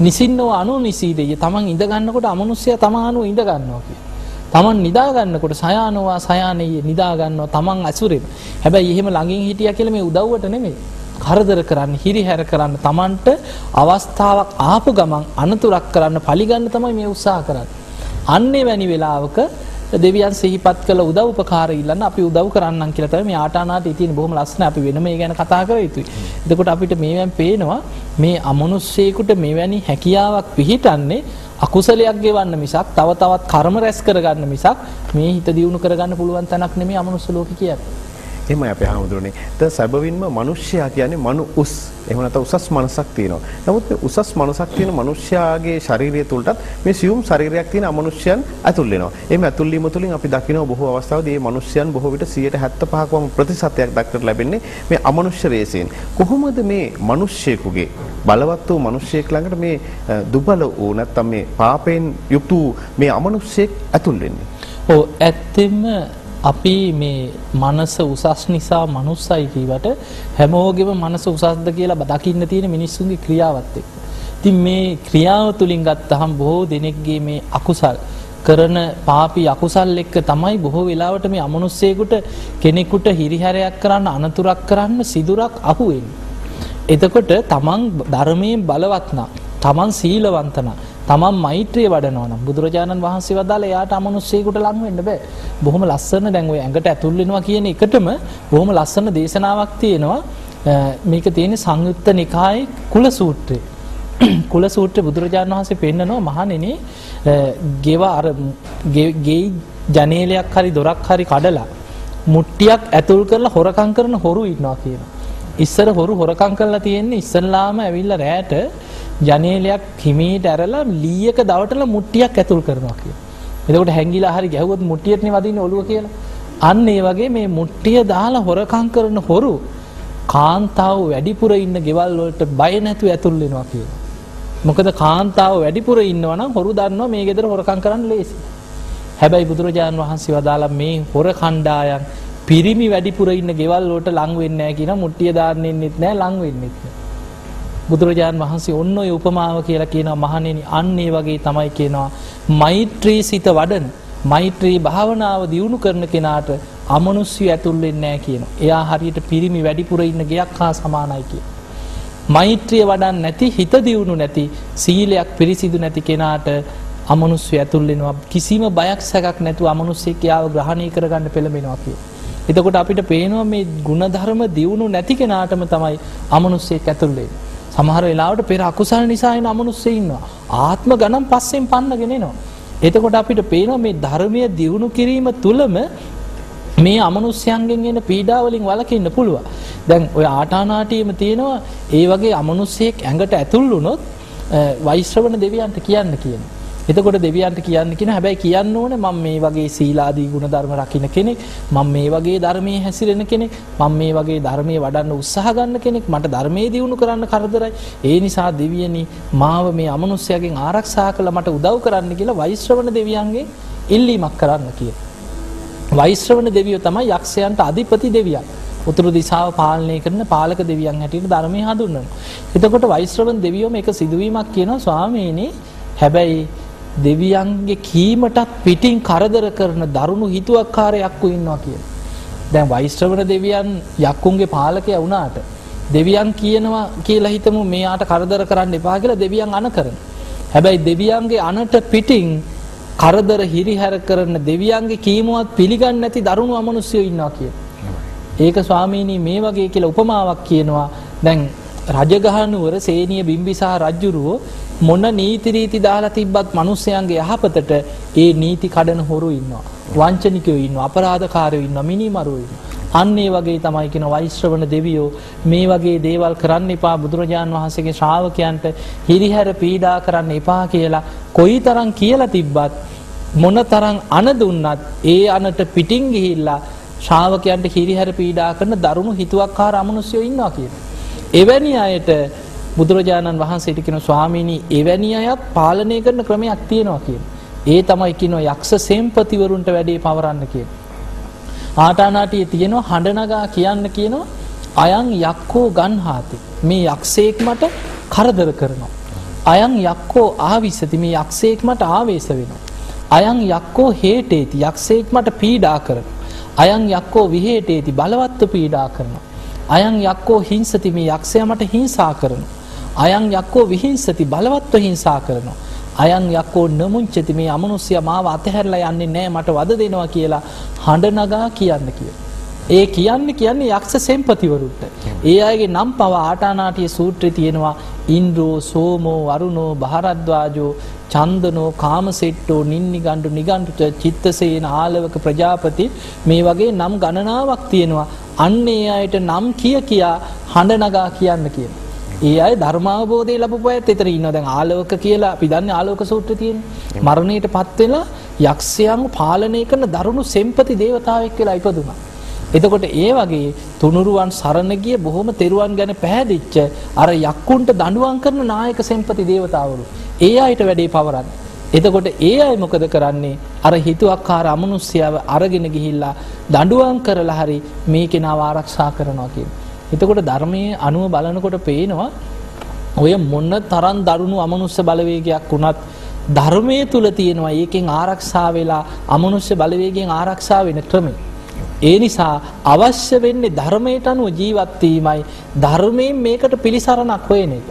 නිසින්නෝ අනු නිසීදේය. තමන් ඉඳ ගන්නකොට අමනුෂ්‍යයා තමන් අනුව ඉඳ ගන්නවා කියන. තමන් නිදා ගන්නකොට සයානවා සයානයේ නිදා ගන්නවා තමන් ඇසුරෙම. හැබැයි එහෙම ළඟින් හිටියා කියලා මේ උදව්වට නෙමෙයි. කරදර කරන්න හිරිහැර කරන්න තමන්ට අවස්ථාවක් ආපු ගමන් අනතුරක් කරන්න පලිගන්න තමයි මේ උත්සාහ කරන්නේ. අන්නේ වැනි වෙලාවක දෙවියන් සිහිපත් කළ උදව් උපකාර ඉල්ලන්න අපි උදව් කරන්නම් කියලා තමයි මේ ආටානාටි තියෙන බොහොම ලස්සන අපි වෙන මේ ගැන කතා කර යුතුයි. එතකොට අපිට මේවෙන් පේනවා මේ අමනුෂ්‍යයෙකුට මෙවැනි හැකියාවක් පිහිටන්නේ අකුසලයක් ගෙවන්න මිසක් තව තවත් කර්ම රැස් කරගන්න මිසක් මේ හිත දියුණු කරගන්න පුළුවන් තැනක් නෙමෙයි අමනුෂ්‍ය ලෝකේ කියන්නේ. එහෙමයි අපේ හාමුදුරනේ. දැන් සැබවින්ම මිනිස්සයා කියන්නේ මනු උස්. එහෙම නැත්නම් උසස් මනසක් තියෙනවා. නමුත් මේ උසස් මනසක් තියෙන මිනිස්සයාගේ ශාරීරිය තුලටත් මේ සියුම් ශරීරයක් තියෙන අමනුෂ්‍යයන් ඇතුල් වෙනවා. එහෙම ඇතුල් වීම තුලින් අපි දකිනවා බොහෝ අවස්ථාවලදී මේ මිනිස්සයන් බොහෝ විට 175ක වම ප්‍රතිශතයක් දක්නට ලැබෙන්නේ මේ අමනුෂ්‍ය රේසයෙන්. කොහොමද මේ මිනිස්සෙකුගේ බලවත් වූ මිනිස්සෙක් ළඟට මේ දුබල වූ නැත්නම් මේ පාපයෙන් යුක්ත වූ මේ අමනුෂ්‍යෙක් ඇතුල් වෙන්නේ? ඔව් ඇත්තෙම අපි මේ මනස උසස් නිසා මනුස්සයි කීවට හැමෝගෙම මනස උසස්ද කියලා දකින්න තියෙන මිනිස්සුන්ගේ ක්‍රියාවත් එක්ක. ඉතින් මේ ක්‍රියාව තුලින් ගත්තහම බොහෝ දෙනෙක්ගේ මේ අකුසල් කරන පාපි අකුසල් එක්ක තමයි බොහෝ වෙලාවට මේ අමනුස්සයෙකුට කෙනෙකුට හිරිහැරයක් කරන්න අනතුරක් කරන්න සිදුරක් අහු වෙන්නේ. එතකොට තමන් ධර්මයෙන් බලවත් නම් තමන් සීලවන්ත නම් තමන් මෛත්‍රිය වඩනවා නම් බුදුරජාණන් වහන්සේ වදාලා එයාට අමනුස්සයෙකුට ලං වෙන්න බෑ. බොහොම ලස්සන දැන් ඔය ඇඟට ඇතුල් වෙනවා කියන එකටම බොහොම ලස්සන දේශනාවක් තියෙනවා. මේක තියෙන්නේ සංයුත්ත නිකායේ කුල සූත්‍රයේ. [CLEARS THROAT] කුල සූත්‍රයේ බුදුරජාණන් වහන්සේ පෙන්නනවා මහණෙනි ගෙව අර ගෙයි ජනේලයක් හරි දොරක් හරි කඩලා මුට්ටියක් ඇතුල් කරලා හොරකම් කරන හොරු ඉන්නවා කියනවා. ඉස්සර හොරු හොරකම් කරලා තියෙන්නේ ඉස්සල්ලාම ඇවිල්ලා රැයට ජනේලයක් හිමීට ඇරලා ලීයක දවටලා මුට්ටියක් ඇතුල් කරනවා කියලා. එතකොට හැංගිලා හරි ගැහුවොත් මුට්ටියටනේ වදින්නේ ඔළුව කියලා. අන්න ඒ වගේ මේ මුට්ටිය දාලා හොරකම් කරන හොරු කාන්තාව වැඩිපුර ඉන්න ගෙවල් වලට බය නැතුව ඇතුල් වෙනවා කියලා. මොකද කාන්තාව වැඩිපුර ඉන්නවා නම් හොරු දන්නවා මේ ගෙදර හොරකම් කරන්න ලේසි. හැබැයි බුදුරජාණන් වහන්සේ වදාලා මේ හොර කණ්ඩායම් පිරිමි වැඩිපුර ඉන්න ගෙවල් වලට ලං වෙන්නේ නැහැ කියන මුට්ටිය දාන්නෙන්නෙත් නැහැ ලං වෙන්නෙත් නැහැ. බුදුරජාණන් වහන්සේ ඔන්න ඔය උපමාව කියලා කියනවා මහණෙනි අන්න ඒ වගේ තමයි කියනවා මෛත්‍රී සිත වඩන මෛත්‍රී භාවනාව දියුණු කරන කෙනාට අමනුස්්‍ය ඇතුල් වෙන්නේ නැහැ කියනවා. එයා හරියට පිරිමි වැඩිපුර ඉන්න ගයක් හා සමානයි කියනවා. මෛත්‍රිය වඩන් නැති හිත දියුණු නැති සීලයක් පිරිසිදු නැති කෙනාට අමනුස්්‍ය ඇතුල්ලෙනවා කිසිම බයක් සැකක් නැතු අමනුස්සේකයාව ග්‍රහණය කරගන්න පෙළඹෙනවා කිය. එතකොට අපිට පේනවා මේ ගුණධර්ම දියුණු නැති කෙනාටම තමයි අමනුස්සේ ඇතුල්ලේ. සමහර වෙලාවට පෙර අකුසල් නිසායන අමනුස්සේ ඉන්නවා. ආත්ම ගනම් පස්සෙන් පන්නගෙනනවා. එතකොට අපිට පේනවා මේ ධර්මය දියුණු කිරීම තුළම මේ අමනුස්්‍යයන්ගෙන් එන පීඩාවලින් වලකින්න පුළුව. දැන් ඔය ආටානාටියම තියෙනවා ඒ වගේ අමනුස්සයෙක් ඇඟට ඇතුල්ලුනොත් වෛශ්‍රවන දෙවියන්ට කියන්න කියන. එතකොට දෙවියන්ට කියන්න කියෙන හැබැයි කියන්න ඕන මං මේ වගේ සීලාදී ගුණ ධර්ම රකින කෙනෙක් මං මේ වගේ ධර්මය හැසිරෙන කෙනෙක් මං මේ වගේ ධර්මය වඩන්න උත්සාහගන්න කෙනෙක් මට ධර්මය දියුණු කරන්න කරදරයි ඒ නිසා දෙවියන මාව මේ අමනුස්්‍යයගෙන් ආරක්ෂා කළ මට උදව් කරන්න කියලා වෛශ්‍රවන දෙවියන්ගේ ඉල්ලීමක් කරන්න කිය. වෛශ්‍රවන දෙවියෝ තමයි යක්ෂයන්ට අධිපති දෙවියන්. උතුරු දිසාව පාලනය කරන පාලක දෙවියන් හැටියට ධර්මය හඳුන්නන. එතකොට වෛශ්‍රවන් දෙවියෝම එක සිදුවීමක් කියන ස්වාමීනී හැබැයි දෙවියන්ගේ කීමටත් පිටින් කරදර කරන දරුණු හිතුවක්කාරයක්කු ඉන්නවා කිය. දැන් වෛශ්‍රවන දෙවියන් යක්කුන්ගේ පාලකය වුණාට. දෙවියන් කියනවා කියලා හිතමු මෙයාට කරදර කරන්න එපා කියලා දෙවියන් අන කරන. හැබැයි දෙවියන්ගේ අනට පිටිං කරදර හිරිහැර කරන දෙවියන්ගේ කීමුවත් පිළිගන්න නැති දරුණු අමනුස්්‍යයෝ ඉන්නවා කිය. ඒක ස්වාමීණී මේ වගේ කියලා උපමාවක් කියනවා දැන් රජගහනුවර සේනිය බිම්බිසා රජ්ජුරුවෝ මොන නීතිරීති දාලා තිබ්බත් මනුස්සයන්ගේ යහපතට ඒ නීති කඩන හොරු ඉන්නවා. වංචනිකයෝ ඉන්න අපරාධකාරයෝ ඉන්න මිනිමරුවන්න. අන්නේ වගේ තමයි කෙන වෛශ්‍රවන දෙවියෝ මේ වගේ දේවල් කරන්න එපා බුදුරජාණන් වහන්සේගේ ශ්‍රාවකයන්ට හිරිහැර පීඩා කරන්න එපා කියලා කොයි තරම් කියලා තිබ්බත් මොන තරං අනදුන්නත් ඒ අනට පිටිං ගිහිල්ලා ශ්‍රාවකයන්ට හිරිහැර පීඩා කරන දරුණු හිතුවක්කාර අමනුස්යෝ ඉන්නවා කියන. එවැනි අයට බුදුරජාණන් වහන්සේට කෙන ස්වාමීණී එවැනි අයත් පාලනය කරන ක්‍රමයක් තියෙනවා කියන. ඒ තමයි කිනෝ යක්ෂ සෙම්පතිවරුන්ට වැඩේ පවරන්න කිය. ආටානාටිය තියෙනවා හඬනගා කියන්න කියනවා අයන් යක්කෝ ගන්හාති මේ යක්ෂයෙක් මට කරදර කරනවා. අයන් යක්කෝ ආවිස්සති මේ යක්ෂයෙක් මට ආවේශ වෙනවා. අයන් යක්කෝ හේටේති යක්ෂයෙක් මට පීඩා කරන. අයන් යක්කෝ විහේටේති බලවත්ව පීඩා කරනවා. අයන් යක්කෝ හිංසති මේ යක්ෂය මට හිංසා කරනවා. අයන් යක්කෝ විහිංසති බලවත්ව හිංසා කරනවා. අයන් යක්කෝ නමුංචති මේ අමනුස්්‍යය මාව අතහැරලා යන්නේ නෑ මට වද දෙනවා කියලා හඬනගා කියන්න කිය. ඒ කියන්න කියන්නේ යක්ෂ සෙම්පතිවරුට. ඒ අයගේ නම් පව ආටානාටිය සූත්‍රය තියෙනවා ඉන්ද්‍රෝ සෝමෝ වරුණෝ භාරද්වාජෝ චන්දනෝ කාමසෙට්ටෝ නින්නි ගණ්ඩු නිගණ්ඩුට චිත්තසේන ආලවක ප්‍රජාපති මේ වගේ නම් ගණනාවක් තියෙනවා අන්නේ අයට නම් කිය කියා හඬනගා කියන්න කියන. ඒ අය ධර්මාවබෝධය ලබපු ඇත් එතර ඉන්න දැන් ආලෝක කියලා පිදන්න ආලෝක සූත්‍ර තියෙන් මරණයට පත්වෙලා යක්ෂයන් පාලනය කරන දරුණු සෙම්පති දේවතාවක් කියලා ඉපදුනා. එතකොට ඒ වගේ තුනුරුවන් සරණගිය බොහොම තෙරුවන් ගැන පැහැදිච්ච අර යක්කුන්ට දඩුවන් කරන නායක සෙම්පති දේවතාවරු. ඒ අයට වැඩේ පවරන්න. එතකොට ඒ අය මොකද කරන්නේ අර හිතුවක්කාර අමනුස්්‍යාව අරගෙන ගිහිල්ලා දඩුවන් කරලා හරි මේ කෙනාව ආරක්ෂා කරනවා කිය. එතකොට ධර්මය අනුව බලනකොට පේනවා ඔය මොන්න තරන් දරුණු අමනුස්්‍ය බලවේගයක් වුණත් ධර්මය තුළ තියෙනවා ඒකෙන් ආරක්ෂා වෙලා අමනුෂ්‍ය බලවේගෙන් ආරක්ෂා වෙන ක්‍රමේ. ඒ නිසා අවශ්‍ය වෙන්නේ ධර්මයට අනුව ජීවත්වීමයි ධර්මයෙන් මේකට පිළිසරණක් හොයන එක.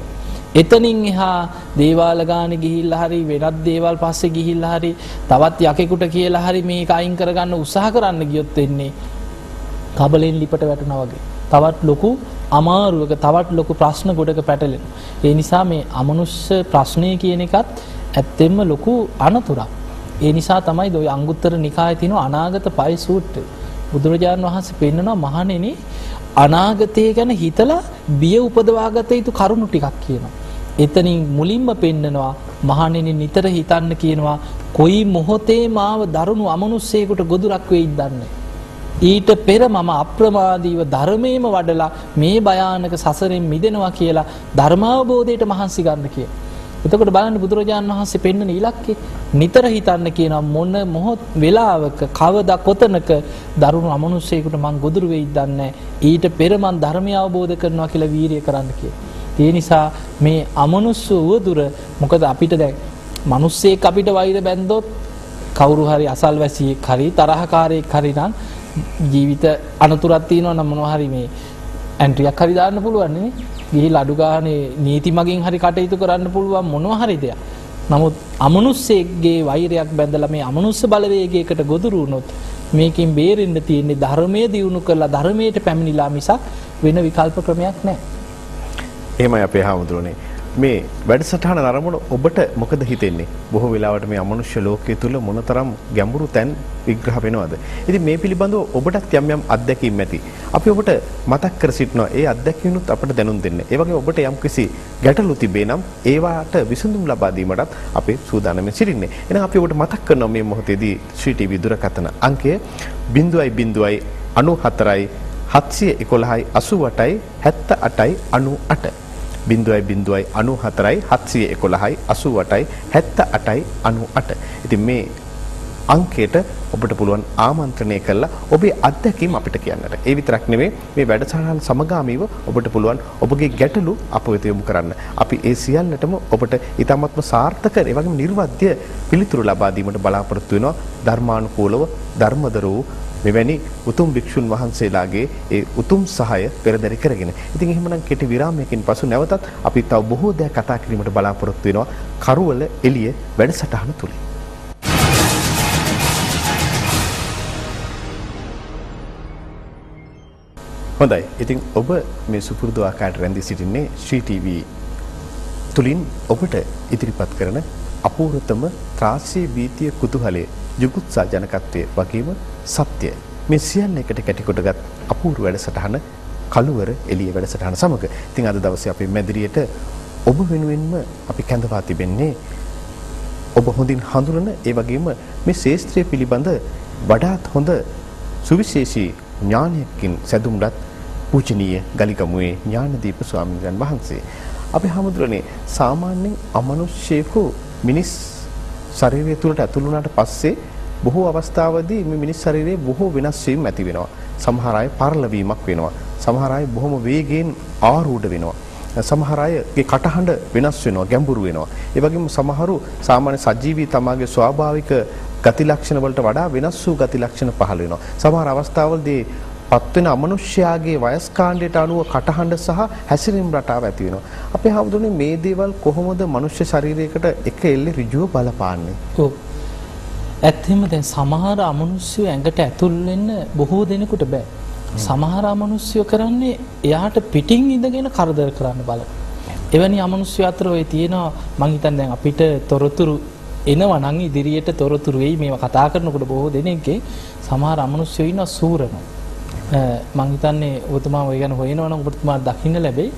එතනින් එහා දේවාලගාන ගිහිල්ල හරි වෙනත් දේවල් පස්සේ ගිහිල්ල හරි තවත් යකෙකුට කියලා හරි මේ අයින් කරගන්න උත්සාහ කරන්න ගියොත් එන්නේ කබලෙන් ලිපට වැටුන වගේ. තවත් ලොකු අමාරුවක තවත් ලොකු ප්‍රශ්න ගොඩක පැටලෙන. ඒ නිසා මේ අමනුෂ්‍ය ප්‍රශ්නය කියන එකත් ඇත්තෙම්ම ලොකු අනතුරක්. ඒ නිසා තමයි දොයි අංගුත්තර නිකාය තින අනාගත පයි සූට්ට. බුදුරජාණන් වහන්සේ පෙන්න්නනවා මහනෙන අනාගතය ගැන හිතලා බිය උපදවාගත යුතු කරුණු ටිකක් කියනවා. එතනින් මුලින්ම පෙන්නනවා මහනෙන නිතර හිතන්න කියනවා කොයි මොහොතේ මාව දරුණු අමනුස්සේකුට ගොදුරක් වෙයි දන්නේ. ඊට පෙර මම අප්‍රමාදීව ධර්මයම වඩලා මේ භයානක සසරෙන් මිදෙනවා කියලා ධර්මාවබෝධයට මහන්සි ගන්න කිය. එතකොට බලන්න බුදුරජාණන් වහන්සේ පෙන්වන ඉලක්කේ නිතර හිතන්න කියනවා මොන මොහොත් වෙලාවක කවදා කොතනක දරුණු අමනුෂ්‍යයෙකුට මං ගොදුරු වෙයිද දන්නේ ඊට පෙර මං ධර්මය අවබෝධ කරනවා කියලා වීරිය කරන්න කියලා. ඒ නිසා මේ අමනුෂ්‍ය උවදුර මොකද අපිට දැන් මිනිස්සෙක් අපිට වෛර බැන්දොත් කවුරු හරි අසල්වැසියෙක් හරි තරහකාරයෙක් හරි නම් ජීවිත අනතුරක් තියෙනවා නම් මොනවා හරි මේ ඇන්ට්‍රියක් හරි දාන්න පුළුවන් නේ. ගිහිල්ලා අඩු ගානේ නීති මගින් හරි කටයුතු කරන්න පුළුවන් මොනවා හරි දෙයක්. නමුත් අමනුස්සයෙක්ගේ වෛරයක් බැඳලා මේ අමනුස්ස බලවේගයකට ගොදුරු වුණොත් මේකෙන් බේරෙන්න තියෙන්නේ ධර්මයේ දියුණු කරලා ධර්මයට පැමිණිලා මිසක් වෙන විකල්ප ක්‍රමයක් නැහැ. එහෙමයි අපේ හාමුදුරනේ. මේ වැඩසටහන නරඹන ඔබට මොකද හිතෙන්නේ? බොහෝ වෙලාවට මේ අමනුෂ්‍ය ලෝකයේ තුල මොනතරම් ගැඹුරු තැන් විග්‍රහ වෙනවද? ඉතින් මේ පිළිබඳව ඔබටත් යම් යම් අත්දැකීම් ඇති. අපි ඔබට මතක් කර සිටිනවා ඒ අත්දැකීම්නුත් අපට දැනුම් දෙන්න. ඒ වගේ ඔබට යම්කිසි ගැටලු තිබේ නම් ඒවාට විසඳුම් ලබා දීමටත් අපි සූදානම් සිටින්නේ. එහෙනම් අපි ඔබට මතක් කරනවා මේ මොහොතේදී ශ්‍රී ටීවී දුරකථන අංකය 0.0 94යි 711යි 88යි 78යි 98 බිඳුවයි බිඳුවයි අනු හතරයි හත්සිය එකොළහයි අසුවටයි හැත්ත අටයි අනු අට. ඉතින් මේ අංකයට ඔබට පුළුවන් ආමන්ත්‍රණය කරලා ඔබේ අත්දැකීම් අපිට කියන්නට. ඒ විතරක් නෙවෙයි මේ වැඩසටහන සමගාමීව ඔබට පුළුවන් ඔබගේ ගැටලු අප වෙත යොමු කරන්න. අපි ඒ සියල්ලටම ඔබට ඊටමත්ම සාර්ථක ඒ වගේම නිර්වද්‍ය පිළිතුරු ලබා දීමට බලාපොරොත්තු වෙනවා ධර්මානුකූලව ධර්මදරෝ මෙවැනි උතුම් භික්ෂුන් වහන්සේලාගේ ඒ උතුම් සහාය පෙරදරි කරගෙන. ඉතින් එහෙමනම් කෙටි විරාමයකින් පසු නැවතත් අපි තව බොහෝ දෑ කතා කිරීමට බලාපොරොත්තු වෙනවා කරුවල එළිය වැඩසටහන තුලින්. හොඳයි. ඉතින් ඔබ මේ සුපුරුදු ආකාරයට රැඳී සිටින්නේ ශ්‍රී ටීවී තුලින් ඔබට ඉදිරිපත් කරන අපූර්වතම ත්‍රාස්‍ය වීතිය කුතුහලයේ ජුගුත්සා ජනකත්වයේ වගේම සත්‍ය මේ සියල්ල එකට කැටිකොටගත් අපූර්ව වැඩසටහන කළුවර එළිය වැඩසටහන සමග. ඉතින් අද දවසේ අපේ මැදිරියට ඔබ වෙනුවෙන්ම අපි කැඳවා තිබෙන්නේ ඔබ හොඳින් හඳුනන ඒ වගේම මේ ශේස්ත්‍රය පිළිබඳ වඩාත් හොඳ සුවිශේෂී ඥානයකින් සැදුම්ලත් පූජනීය ගලිගමුවේ ඥානදීප ස්වාමීන් වහන්සේ. අපි හමුදුරනේ සාමාන්‍යයෙන් අමනුෂ්‍යයෙකු මිනිස් ශරීරය තුළට ඇතුළු වුණාට පස්සේ බොහෝ අවස්ථාවදී මේ මිනිස් ශරීරයේ බොහෝ වෙනස් වීම් ඇති වෙනවා. සමහර අය පරලවීමක් වෙනවා. සමහර අය බොහොම වේගයෙන් ආරූඪ වෙනවා. සමහර අයගේ කටහඬ වෙනස් වෙනවා, ගැඹුරු වෙනවා. ඒ වගේම සමහරු සාමාන්‍ය සජීවී තමාගේ ස්වාභාවික ගති ලක්ෂණ වලට වඩා වෙනස් වූ ගති ලක්ෂණ පහළ වෙනවා. සමහර අවස්ථාවලදී පත්වෙන අමනුෂ්‍යයාගේ වයස් කාණ්ඩයට අනුව කටහඬ සහ හැසිරීම් රටාව ඇති වෙනවා. අපේ හවුදුනේ මේ දේවල් කොහොමද මනුෂ්‍ය ශරීරයකට එක එල්ලේ ඍජුව බලපාන්නේ? ඔව්. ඇත්තෙම දැන් සමහර අමනුෂ්‍යය ඇඟට ඇතුල් වෙන්න බොහෝ දෙනෙකුට බෑ. සමහර අමනුෂ්‍යය කරන්නේ එයාට පිටින් ඉඳගෙන කරදර කරන්න බල. එවැනි අමනුෂ්‍ය අතර ඔය තියෙනවා මං හිතන්නේ දැන් අපිට තොරතුරු එනවා නම් ඉදිරියට තොරතුරු වෙයි මේවා කතා කරනකොට බොහෝ දෙනෙක්ගේ සමහර අමනුෂ්‍යයෝ ඉන්නවා සූරනවා. මං හිතන්නේ ඔබතුමා ඔය ගැන හොයනවා නම් ඔබතුමා දකින්න ලැබෙයි.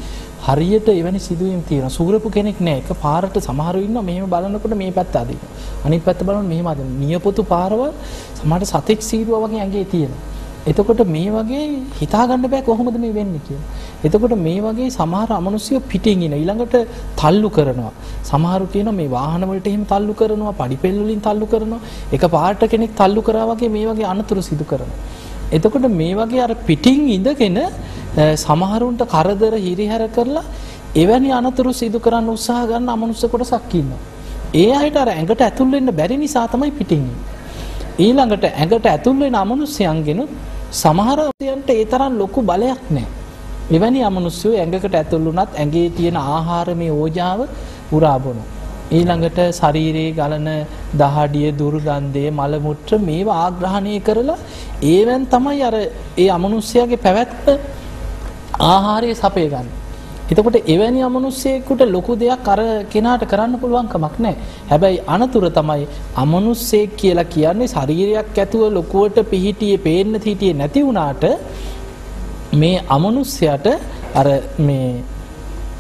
හරියට එවැනි සිදුවීම් තියෙනවා. සූරපු කෙනෙක් නෑ. එක පාරට සමහරව ඉන්නවා මෙහෙම බලනකොට මේ පැත්ත අදින. අනිත් පැත්ත බලන මෙහෙම අදින. නියපොතු පාරවල් සමහරට සතෙක් සීරුවා වගේ ඇඟේ තියෙනවා. එතකොට මේ වගේ හිතාගන්න බෑ කොහොමද මේ වෙන්නේ කියලා. එතකොට මේ වගේ සමහර අමනුෂ්‍යය පිටින් ඉන ඊළඟට තල්ලු කරනවා. සමහරු කියනවා මේ වාහන වලට එහෙම තල්ලු කරනවා, පඩිපෙල් වලින් තල්ලු කරනවා. එක පාට කෙනෙක් තල්ලු කරා වගේ මේ වගේ අනතුරු සිදු කරනවා. එතකොට මේ වගේ අර පිටින් ඉඳගෙන සමහරුන්ට කරදර හිරිහැර කරලා එවැනි අනතුරු සිදු කරන්න උත්සාහ ගන්න අමනුෂ්‍ය කොටසක් ඉන්නවා. ඒ අයට අර ඇඟට ඇතුල් වෙන්න බැරි නිසා තමයි පිටින් ඊළඟට ඇඟට ඇතුල් වෙන අමනුෂ්‍යයන්ගෙනු සමහර අයන්ට ඒ තරම් ලොකු බලයක් නැහැ. එවැනි අමනුෂ්‍යෝ ඇඟකට ඇතුල් වුණත් ඇඟේ තියෙන ආහාරමේ ඕජාව උරා බොනවා. ඊළඟට ශරීරයේ ගලන දහඩිය දුර්ගන්ධය මල මුත්‍ර මේවා ආග්‍රහණය කරලා ඒවෙන් තමයි අර ඒ අමනුෂ්‍යයාගේ පැවැත්ම ආහාරය සපය ගන්න. එතකොට එවැනි අමනුස්සයෙකුට ලොකු දෙයක් අර කෙනාට කරන්න පුළුවන් කමක් නැහැ. හැබැයි අනතුර තමයි අමනුස්සයෙක් කියලා කියන්නේ ශරීරයක් ඇතුව ලොකුවට පිහිටියේ පේන්න හිටියේ නැති වුණාට මේ අමනුස්සයට අර මේ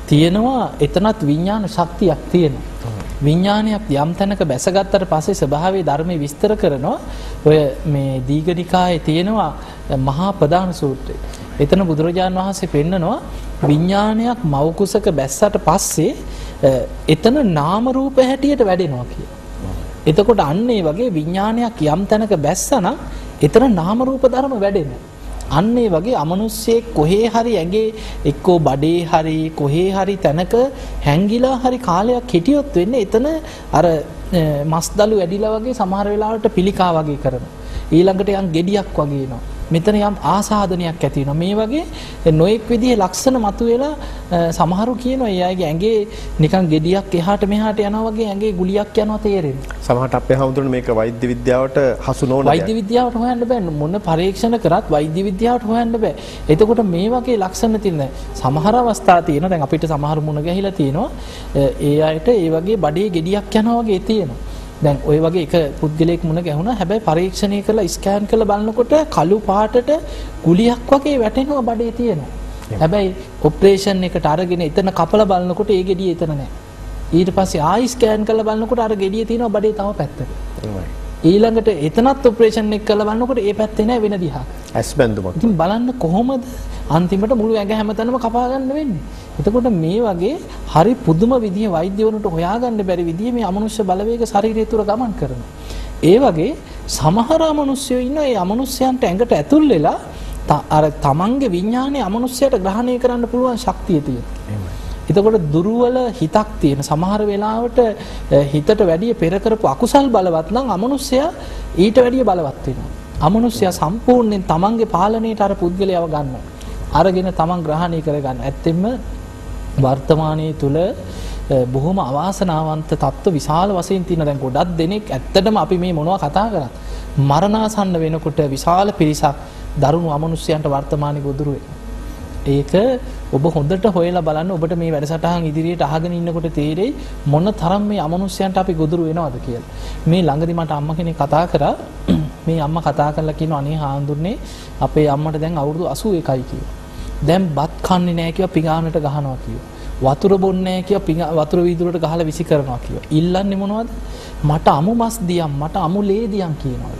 තියෙනවා එතනත් විඥාන ශක්තියක් තියෙනවා. විඥානයක් යම් තැනක බැසගත්තට පස්සේ ස්වභාවයේ ධර්මයේ විස්තර කරනවා ඔය මේ දීඝනිකායේ තියෙනවා මහා ප්‍රධාන සූත්‍රය. එතන බුදුරජාණන් වහන්සේ පෙන්නනවා විඥානයක් මවකුසක බැස්සට පස්සේ එතන නාම රූප හැටියට වැඩෙනවා කියලා. එතකොට අන්න ඒ වගේ විඥානයක් යම් තැනක බැස්සනම් එතන නාම රූප ධර්ම වැඩෙනවා. අන්න ඒ වගේ අමනුස්සයෙක් කොහේ හරි ඇඟේ එක්කෝ බඩේ හරි කොහේ හරි තැනක හැංගිලා හරි කාලයක් හිටියොත් වෙන්නේ එතන අර මස්දලු වැඩිලා වගේ සමහර වෙලාවට පිළිකා වගේ කරනවා. ඊළඟට යම් ගෙඩියක් වගේ එනවා. මෙතන යම් ආසාදනයක් ඇති වෙනවා. මේ වගේ නොඑක් විදිහේ ලක්ෂණ මතුවෙලා සමහරු කියනවා ඒ අයගේ ඇඟේ නිකන් ගෙඩියක් එහාට මෙහාට යනවා වගේ ඇඟේ ගුලියක් යනවා තේරෙනවා. සමහරට අපේ හඳුනන මේක වෛද්‍ය විද්‍යාවට හසු නොවන. වෛද්‍ය විද්‍යාවට හොයන්න බෑ. මොන පරීක්ෂණ කරත් වෛද්‍ය විද්‍යාවට හොයන්න බෑ. එතකොට මේ වගේ ලක්ෂණ තියෙන සමහර අවස්ථා තියෙනවා. දැන් අපිට සමහර මුණ ගැහිලා තියෙනවා. ඒ අයට ඒ වගේ බඩේ ගෙඩියක් යනවා වගේ තියෙනවා. දැන් ওই වගේ එක පුද්ගලයෙක් මුණ ගැහුණා හැබැයි පරීක්ෂණය කරලා ස්කෑන් කරලා බලනකොට කළු පාටට ගුලියක් වගේ වැටෙනවා බඩේ තියෙනවා. හැබැයි ඔපරේෂන් එකට අරගෙන එතන කපලා බලනකොට ඒ ගෙඩිය එතන නැහැ. ඊට පස්සේ ආයි ස්කෑන් කරලා බලනකොට අර ගෙඩිය තියෙනවා බඩේ තව පැත්තක. ඊළඟට එතනත් ඔපරේෂන් එක කරලා බලනකොට ඒ පැත්තේ නෑ වෙන දිහා. ඇස් බැඳුමක්. ඉතින් බලන්න කොහොමද අන්තිමට මුළු ඇඟ හැමතැනම කපා ගන්න වෙන්නේ. එතකොට මේ වගේ හරි පුදුම විදිහේ වෛද්‍යවරුන්ට හොයාගන්න බැරි විදිහේ මේ අමනුෂ්‍ය බලවේග ශරීරය තුර ගමන් කරනවා. ඒ වගේ සමහර අමනුෂ්‍යයෝ ඉන්නවා ඒ අමනුෂ්‍යයන්ට ඇඟට ඇතුල් වෙලා අර තමන්ගේ විඥානයේ අමනුෂ්‍යයට ග්‍රහණය කරන්න පුළුවන් ශක්තිය තියෙනවා. එතකොට දුර්වල හිතක් තියෙන සමහර වෙලාවට හිතට වැඩිය පෙර කරපු අකුසල් බලවත් නම් අමනුෂ්‍යයා ඊට වැඩිය බලවත් වෙනවා. අමනුෂ්‍යයා සම්පූර්ණයෙන් තමන්ගේ පාලනයට අර පුද්ගලයාව ගන්නවා. අරගෙන තමන් ග්‍රහණය කරගන්න. ඇත්තෙන්ම වර්තමානයේ තුල බොහොම අවාසනාවන්ත තත්ත්ව විශාල වශයෙන් තියෙන දැන් ගොඩක් දෙනෙක් ඇත්තටම අපි මේ මොනවා කතා කරත් මරණාසන්න වෙනකොට විශාල පිරිසක් දරුණු අමනුෂ්‍යයන්ට වර්තමානයේ ගොදුරු වෙනවා. ඒක ඔබ හොඳට හොයලා බලන්න ඔබට මේ වැඩසටහන් ඉදිරියට අහගෙන ඉන්නකොට තේරෙයි මොන තරම් මේ අමනුෂ්‍යයන්ට අපි ගොදුරු වෙනවද කියලා. මේ ළඟදි මට අම්මා කෙනෙක් කතා කරා මේ අම්මා කතා කරලා කියනවා අනේ හාමුදුරනේ අපේ අම්මට දැන් අවුරුදු 81යි කියලා. දැන් බත් කන්නේ නැහැ කියලා පිඟානට ගහනවා කියනවා. වතුර බොන්නේ නැහැ කියලා වතුර වීදුරට ගහලා විසි කරනවා කියනවා. ඉල්ලන්නේ මොනවද? මට අමු මස් දියම් මට අමු ලේ දියම් කියනවා.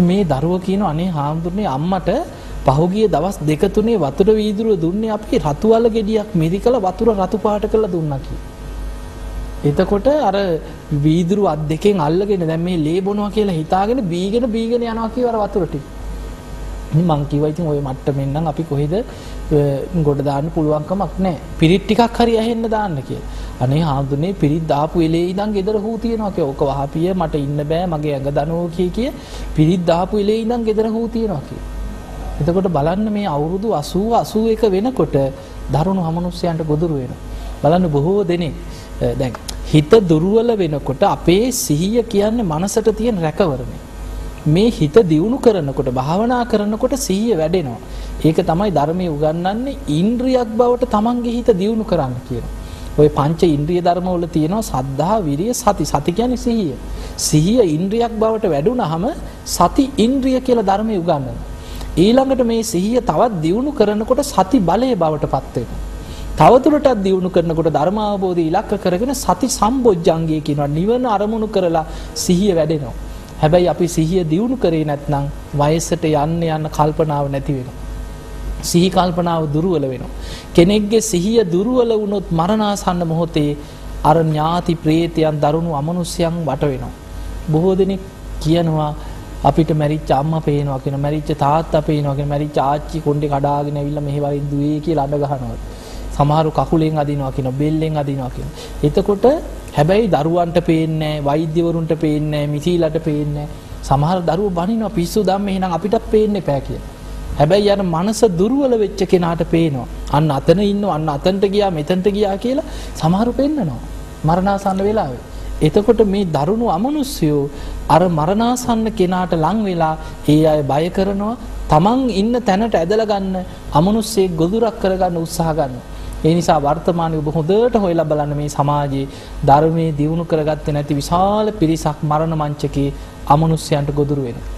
මේ දරුව කියනවා අනේ හාමුදුරනේ අම්මට පහුගිය දවස් දෙක තුනේ වතුර වීදුරුව දුන්නේ අපි රතුවල ගෙඩියක් මිරිකලා වතුර රතු පාට කරලා දුන්නා කියලා. එතකොට අර වීදුරු අත් දෙකෙන් අල්ලගෙන දැන් මේ ලේ බොනවා කියලා හිතාගෙන බීගෙන බීගෙන යනවා කියවර වතුර ටික. මං කිව්වා ඉතින් ওই මට්ටමින් නම් අපි කොහෙද ගොඩ දාන්න පුළුවන්කමක් නැහැ. පිරිත් ටිකක් හරි ඇහෙන්න දාන්න කියලා. අනේ හාමුදුරනේ පිරිත් දාපු එලේ ඉඳන් ගෙදර හූ තියනවා කියලා. ඔක වහපිය මට ඉන්න බෑ මගේ ඇඟ දනෝ කිය කිය පිරිත් දාපු එලේ ඉඳන් ගෙදර හූ තියනවා කියලා. එතකොට බලන්න මේ අවුරුදු 80 81 වෙනකොට දරුණු හමනුස්සයන්ට ගොදුරු වෙනවා. බලන්න බොහෝ දෙනෙක් දැන් හිත දුර්වල වෙනකොට අපේ සිහිය කියන්නේ මනසට තියෙන රැකවරණය. මේ හිත දියුණු කරනකොට භාවනා කරනකොට සිහිය වැඩෙනවා. ඒක තමයි ධර්මයේ උගන්වන්නේ ඉන්ද්‍රියක් බවට තමන්ගේ හිත දියුණු කරන්න කියනවා. ඔය පංච ඉන්ද්‍රිය ධර්මවල තියෙනවා සද්ධා, විරිය, සති. සති කියන්නේ සිහිය. සිහිය ඉන්ද්‍රියක් බවට වැඩුණාම සති ඉන්ද්‍රිය කියලා ධර්මයේ උගන්වනවා. ඊළඟට මේ සිහිය තවත් දියුණු කරනකොට සති බලය බවට පත් වෙනවා. තවදුරටත් දියුණු කරනකොට ධර්ම අවබෝධය ඉලක්ක කරගෙන සති සම්බොජ්ජංගය කියනවා. නිවන අරමුණු කරලා සිහිය වැඩෙනවා. හැබැයි අපි සිහිය දියුණු කරේ නැත්නම් වයසට යන්න යන්න කල්පනාව නැති වෙනවා. සිහි කල්පනාව දුර්වල වෙනවා. කෙනෙක්ගේ සිහිය දුර්වල වුණොත් මරණාසන්න මොහොතේ අර ඥාති ප්‍රේතයන් දරුණු අමනුෂ්‍යයන් වට වෙනවා. බොහෝ දෙනෙක් කියනවා අපිට මැරිච්ච අම්මා පේනවා කියන මැරිච්ච තාත්තා පේනවා කියන මැරිච්ච ආච්චි කොණ්ඩේ කඩාගෙන ඇවිල්ලා මෙහෙ වරින් දුවේ කියලා අඬ ගහනවා. සමහරු කකුලෙන් අදිනවා කියන බෙල්ලෙන් අදිනවා කියන. එතකොට හැබැයි දරුවන්ට පේන්නේ වෛද්‍යවරුන්ට පේන්නේ මිසීලට පේන්නේ සමහර දරුවෝ බනිනවා පිස්සු ධම්ම එහෙනම් අපිටත් පේන්නේ පෑ කියලා. හැබැයි අර මනස දුර්වල වෙච්ච කෙනාට පේනවා. අන්න අතන ඉන්නවා අන්න අතන්ට ගියා මෙතනට ගියා කියලා සමහරු පෙන්නනවා. මරණාසන්න වෙලාවේ. එතකොට මේ දරුණු අමනුෂ්‍යයෝ අර මරණාසන්න කෙනාට ලං වෙලා ඒ අය බය කරනවා තමන් ඉන්න තැනට ඇදලා ගන්න අමනුෂ්‍යයෙක් ගොදුරක් කරගන්න උත්සාහ ගන්නවා. ඒ නිසා වර්තමානයේ ඔබ හොඳට හොයලා බලන්න මේ සමාජයේ ධර්මයේ දියුණු කරගත්තේ නැති විශාල පිරිසක් මරණ මංචකේ අමනුෂ්‍යයන්ට ගොදුරු වෙනවා.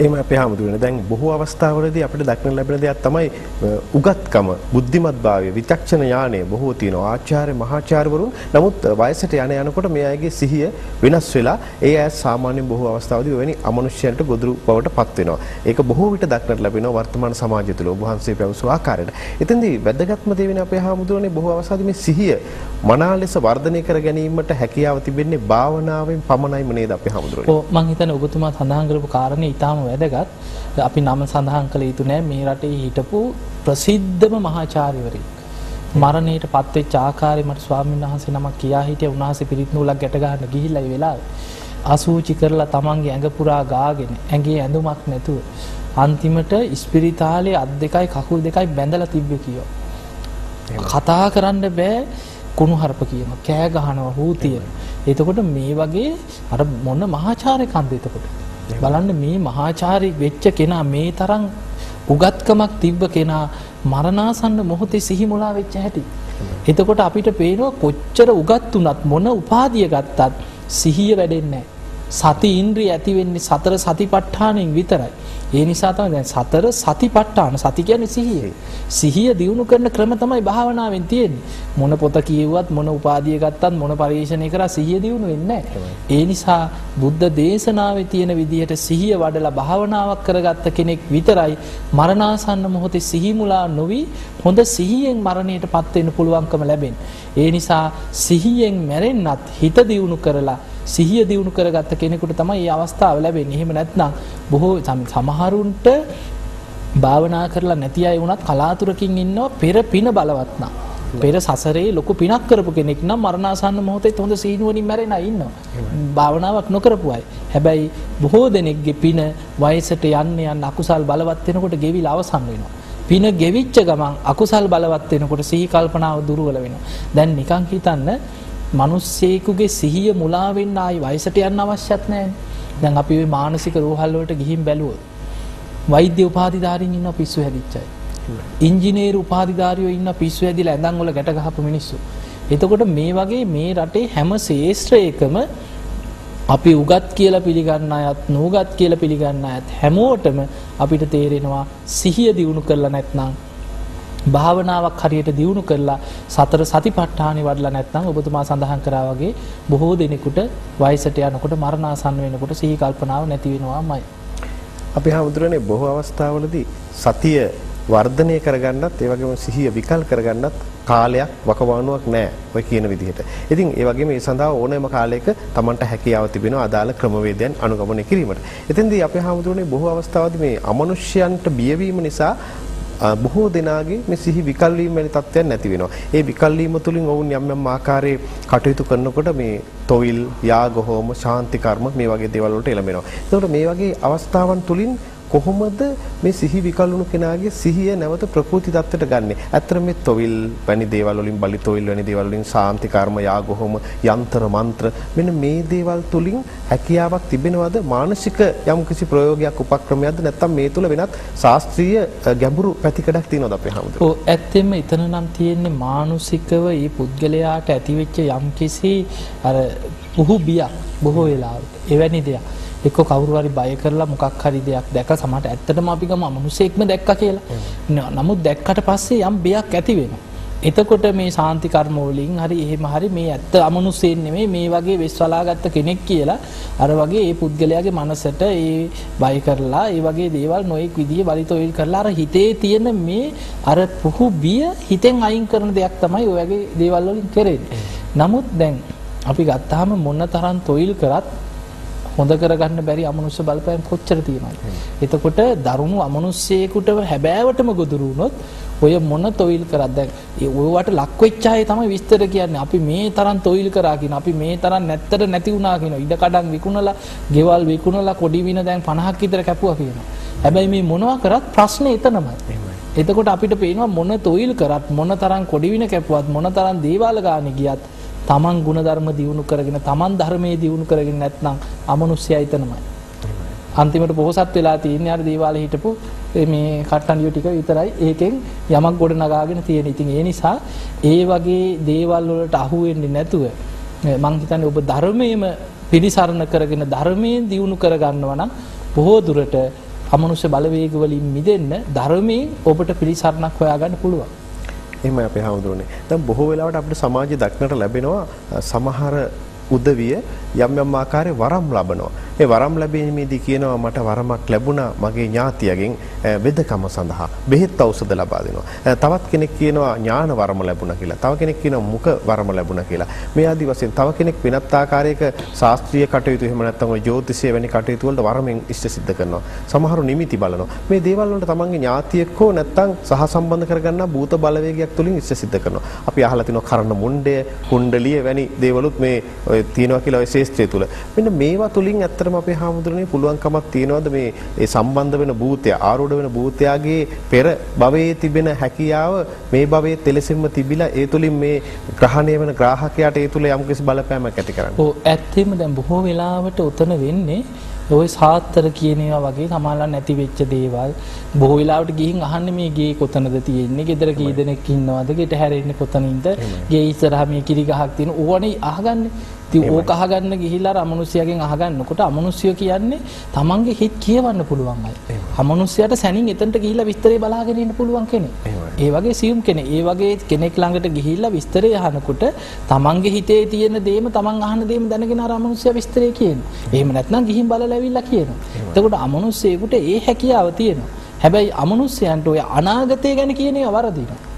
එහෙම අපේ හැමදෙන්නේ දැන් බොහෝ අවස්ථාවලදී අපිට දක්නට ලැබෙන දෙයක් තමයි අ, උගත්කම, බුද්ධිමත්භාවය, විචක්ෂණ ඥානය බොහෝ තියෙනවා. ආචාර්ය මහාචාර්යවරුන් නමුත් වයසට යන යනකොට මේ අයගේ සිහිය වෙනස් වෙලා ඒ අය සාමාන්‍යයෙන් බොහෝ අවස්ථාවලදී ඔවැනි අමනුෂ්‍යයන්ට ගොදුරු බවට පත් වෙනවා. ඒක බොහෝ විට දක්නට ලැබෙනවා වර්තමාන සමාජය තුළ ඔබ වහන්සේ පැවසු ආකාරයට. එතෙන්දී වැදගත්ම දේ වෙන අපේ හැමදෙන්නේ බොහෝ අවස්ථාවලදී මේ සිහිය මනා ලෙස වර්ධනය කර ගැනීමට හැකියාව තිබෙන්නේ භාවනාවෙන් පමණයිම නේද අපේ හැමදෙන්නේ. ඔව් මං හිතන්නේ ඔබතුමා සඳහන් කරපු කාරණේ ඊටාම වැදගත්. අපි නම සඳහන් කළ යුතු නෑ මේ රටේ හිටපු ප්‍රසිද්ධම මහාචාර්යවරයෙක්. මරණයට පත්වෙච්ච ආකාරය මට ස්වාමීන් වහන්සේ නමක් කියා හිටිය උන්වහන්සේ පිරිත් නූලක් ගැට ගන්න ගිහිල්ලා ඒ වෙලාවේ අසූචි කරලා තමන්ගේ ඇඟ පුරා ගාගෙන ඇඟේ ඇඳුමක් නැතුව අන්තිමට ඉස්පිරිතාලේ අත් දෙකයි කකුල් දෙකයි බැඳලා තිබ්බේ කියෝ. කතා කරන්න බෑ කුණු හරප කියන කෑ ගහනවා හූ තියෙන. එතකොට මේ වගේ අර මොන මහාචාරය කන්ද එතකොට. බලන්න මේ මහාචාරි වෙච්ච කෙනා මේ තරම් උගත්කමක් තිබ්බ කෙනා මරණාසන්න මොහොතේ සිහි මුලා වෙච්ච හැටි. එතකොට අපිට පේනවා කොච්චර උගත් වුණත් මොන උපාධිය ගත්තත් සිහිය වැඩෙන්නේ නැහැ. සති ඉන්ද්‍රිය ඇති වෙන්නේ සතර සතිපට්ඨානෙන් විතරයි. ඒ නිසා තමයි දැන් සතර සතිපට්ඨාන සති කියන්නේ සිහිය. සිහිය දියුණු කරන ක්‍රම තමයි භාවනාවෙන් තියෙන්නේ. මොන පොත කියුවත් මොන උපාධිය ගත්තත් මොන පරිශ්‍රණය කරා සිහිය දියුණු වෙන්නේ නැහැ. ඒ නිසා බුද්ධ දේශනාවේ තියෙන විදිහට සිහිය වඩලා භාවනාවක් කරගත්ත කෙනෙක් විතරයි මරණාසන්න මොහොතේ සිහි මුලා නොවි හොඳ සිහියෙන් මරණයට පත් වෙන්න පුළුවන්කම ලැබෙන්නේ. ඒ නිසා සිහියෙන් මැරෙන්නත් හිත දියුණු කරලා සිහිය දියුණු කරගත්ත කෙනෙකුට තමයි මේ අවස්ථාව ලැබෙන්නේ. එහෙම නැත්නම් බොහෝ සම- සමහරුන්ට භාවනා කරලා නැති අය වුණත් කලාතුරකින් ඉන්නවා පෙර පින බලවත් නම්. පෙර සසරේ ලොකු පිනක් කරපු කෙනෙක් නම් මරණාසන්න මොහොතේ හොඳ සීනුවනින් මැරෙන අය ඉන්නවා. භාවනාවක් නොකරපු අය. හැබැයි බොහෝ දෙනෙක්ගේ පින වයසට යන්න යන්න අකුසල් බලවත් වෙනකොට ගෙවිලා අවසන් වෙනවා. පින ගෙවිච්ච ගමන් අකුසල් බලවත් වෙනකොට සිහි කල්පනාව දුර්වල වෙනවා. දැන් නිකන් හිතන්න මිනිස්සෙකුගේ සිහිය මුලා වෙන්න ආයි වයසට යන්න අවශ්‍යත් නැහැ. දැන් අපි ওই මානසික රෝහල් වලට ගිහින් බැලුවොත් වෛද්‍ය උපාධිධාරීන් ඉන්න පිස්සු හැදිච්ච අය. ඉංජිනේරු උපාධිධාරියෝ ඉන්න පිස්සු හැදිලා ඇඳන් වල ගැට ගහපු මිනිස්සු. එතකොට මේ වගේ මේ රටේ හැම ශේෂ්ත්‍රයකම අපි උගත් කියලා පිළිගන්න අයත් නූගත් කියලා පිළිගන්න අයත් හැමෝටම අපිට තේරෙනවා සිහිය දියුණු කරලා නැත්නම් භාවනාවක් හරියට දියුණු කරලා සතර සතිපට්ඨානෙ වඩලා නැත්නම් ඔබතුමා සඳහන් කරා වගේ බොහෝ දෙනෙකුට වයසට යනකොට මරණාසන්න වෙනකොට සිහි කල්පනාව නැති වෙනවාමයි. අපි හැමදෙරනේ බොහෝ අවස්ථාවලදී සතිය වර්ධනය කරගන්නත් ඒ වගේම සිහිය විකල් කරගන්නත් කාලයක් වකවානුවක් නැහැ ඔය කියන විදිහට. ඉතින් ඒ වගේම ඒ සඳහා ඕනෑම කාලයක Tamanට හැකියාව තිබෙනවා අදාළ ක්‍රමවේදයන් අනුගමනය කිරීමට. එතෙන්දී අපේ හැමදෙරනේ බොහෝ අවස්ථාවලදී මේ අමනුෂ්‍යයන්ට බියවීම නිසා අ, බොහෝ දෙනාගේ මේ සිහි විකල් වීම වැනි තත්ත්වයන් නැති වෙනවා. ඒ විකල් වීම තුළින් ඔවුන් යම් යම් ආකාරයේ කටයුතු කරනකොට මේ තොවිල්, යාග හෝම, ශාන්ති කර්ම මේ වගේ දේවල් වලට එළඹෙනවා. ඒතකොට මේ වගේ අවස්ථාවන් තුළින් කොහොමද මේ සිහි විකල් වුණු කෙනාගේ සිහිය නැවත ප්‍රකෘති தත්ත්වයට ගන්නෙ? ඇත්තට මේ තොවිල් වැනි දේවල් වලින් බලි තොවිල් වැනි දේවල් වලින් ශාන්ති කර්ම, යාග හෝම, යන්ත්‍ර මන්ත්‍ර මෙන්න මේ දේවල් තුළින් හැකියාවක් තිබෙනවද මානසික යම්කිසි ප්‍රයෝගයක් උපක්‍රමයක්ද නැත්නම් මේ තුල වෙනත් ශාස්ත්‍රීය අ, ගැඹුරු පැතිකඩක් තියෙනවද අපේ හැමදෙරේ? ඔව් ඇත්තෙන්ම එතන නම් තියෙන්නේ මානසිකව මේ පුද්ගලයාට ඇතිවෙච්ච යම්කිසි අර පුහු බියක් බොහෝ වෙලාවට එවැනි දෙයක් එක්ක කවුරු හරි බය කරලා මොකක් හරි දෙයක් දැක සමහරට ඇත්තටම අපි ගම මිනිසෙක්ම දැක්කා කියලා. නමුත් දැක්කට පස්සේ යම් බියක් ඇති වෙනවා. එතකොට මේ සාන්ති කර්ම වලින් හරි එහෙම හරි මේ ඇත්ත අමනුස්සයෙන් නෙමෙයි මේ වගේ වෙස්වලාගත්ත කෙනෙක් කියලා අර වගේ ඒ පුද්ගලයාගේ මනසට ඒ බය කරලා ඒ වගේ දේවල් නොයෙක් විදිහේ බලිතොයිල් කරලා අර හිතේ තියෙන මේ අර පුහු බිය හිතෙන් අයින් කරන දෙයක් තමයි ඔය වගේ දේවල් වලින් කරන්නේ. නමුත් දැන් අපි ගත්තාම මොන තරම් තොইল කරත් හොඳ කරගන්න බැරි අමනුස්ස බලපෑම් කොච්චර තියෙනවද? එතකොට දරුණු අමනුස්සයෙකුට හැබෑවටම ගොදුරු වුණොත් ඔය මොන තොইল කරත් දැන් ඒ ඔයවට ලක් වෙච්ච අය තමයි විස්තර කියන්නේ. අපි මේ තරම් තොইল කරා කියන අපි මේ තරම් නැත්තට නැති වුණා කියන ඉඩ කඩන් විකුණලා ගෙවල් විකුණලා කොඩි වින දැන් 50ක් විතර කැපුවා කියනවා හැබැයි මේ මොනවා කරත් ප්‍රශ්නේ එතනමයි. එතකොට අපිට පේනවා මොන තොইল කරත් මොන තරම් කොඩි වින කැපුවත් මොන තරම් දේවාල ගානේ ගියත් තමන් ගුණධර්ම දියුණු කරගෙන තමන් ධර්මයේ දියුණු කරගෙන නැත්නම් අමනුෂ්‍යය එතනමයි. අන්තිමට පොහොසත් වෙලා තියෙන්නේ අර දේවාලේ හිටපු මේ කට්ටන්ඩිය ටික විතරයි ඒකෙන් යමක් ගොඩ නගාගෙන තියෙන. ඉතින් ඒ නිසා ඒ වගේ දේවල් වලට අහු වෙන්නේ නැතුව මං හිතන්නේ ඔබ ධර්මයේම පිළිසරණ කරගෙන ධර්මයෙන් දියුණු කරගන්නවා නම් බොහෝ දුරට අමනුෂ්‍ය බලවේග වලින් මිදෙන්න ධර්මයෙන් ඔබට පිළිසරණක් හොයාගන්න පුළුවන්. එහෙමයි අපේ හාමුදුරනේ. දැන් බොහෝ වෙලාවට අපිට සමාජයේ දක්නට ලැබෙනවා අ, සමහර උදවිය යම් යම් ආකාරයේ වරම් ලබනවා. ඒ වරම් ලැබීමේදී කියනවා මට වරමක් ලැබුණා මගේ ඥාතියගෙන් අ, වෙදකම සඳහා බෙහෙත් ඖෂධ ලබා දෙනවා. අ, තවත් කෙනෙක් කියනවා ඥාන වරම ලැබුණා කියලා. තව කෙනෙක් කියනවා මුඛ වරම ලැබුණා කියලා. මේ ආදි වශයෙන් තව කෙනෙක් වෙනත් ආකාරයක ශාස්ත්‍රීය කටයුතු එහෙම නැත්නම් ඔය ජ්‍යොතිෂය වැනි කටයුතු වලට වරමෙන් ඉෂ්ට සිද්ධ කරනවා. සමහරු නිමිති බලනවා. මේ දේවල් වලට තමන්ගේ ඥාතියෙක් හෝ නැත්නම් සහසම්බන්ධ කරගන්නා භූත බලවේගයක් තුලින් ඉෂ්ට සිද්ධ කරනවා. අපි අහලා තිනවා කරණ මුණ්ඩය, කුණ්ඩලිය වැනි දේවලුත් මේ ඔය තියෙනවා කියලා ඔය ශේෂ්ත්‍රය තුල. මෙන්න මේවා තුලින් ඇත්තටම අපේ හාමුදුරනේ පුළුවන්කමක් තියනවාද මේ ඒ සම්බන්ධ වෙන භූතය, ආරූඪ වෙන භූතයාගේ පෙර භවයේ තිබෙන හැකියාව මේ භවයේ තෙලෙසින්ම තිබිලා ඒ තුලින් මේ ග්‍රහණය වෙන ග්‍රාහකයාට ඒ තුල යම්කිසි බලපෑමක් ඇති කරන්නේ. ඔව් ඇත්තෙම දැන් බොහෝ වෙලාවට උතන වෙන්නේ ওই සාත්තර කියන ඒවා වගේ සමාලා නැති වෙච්ච දේවල් බොහෝ වෙලාවට ගිහින් අහන්නේ මේ ගේ කොතනද තියෙන්නේ ගෙදර කී දෙනෙක් ඉන්නවද ගෙට හැරෙන්නේ කොතනින්ද ගේ ඉස්සරහා මේ කිරි ගහක් තියෙන ඕවනේ අහගන්නේ ඉතින් ඕක අහගන්න ගිහිල්ලා අර අමනුෂ්‍යයෙන් අහගන්නකොට අමනුෂ්‍ය කියන්නේ තමන්ගේ හිත කියවන්න පුළුවන් අය. අමනුෂ්‍යයට සැනින් එතනට ගිහිල්ලා විස්තරේ බලාගෙන ඉන්න පුළුවන් කෙනෙක්. ඒ වගේ සියුම් කෙනෙක්. ඒ වගේ කෙනෙක් ළඟට ගිහිල්ලා විස්තරේ අහනකොට තමන්ගේ හිතේ තියෙන දේම තමන් අහන දේම දැනගෙන අර අමනුෂ්‍ය විස්තරේ කියනවා. එහෙම නැත්නම් ගිහින් බලලා ඇවිල්ලා කියනවා. එතකොට අමනුෂ්‍යයෙකුට ඒ හැකියාව තියෙනවා. හැබැයි අමනුෂ්‍යයන්ට ඔය අනාගතය ගැන කියන වරදිනවා.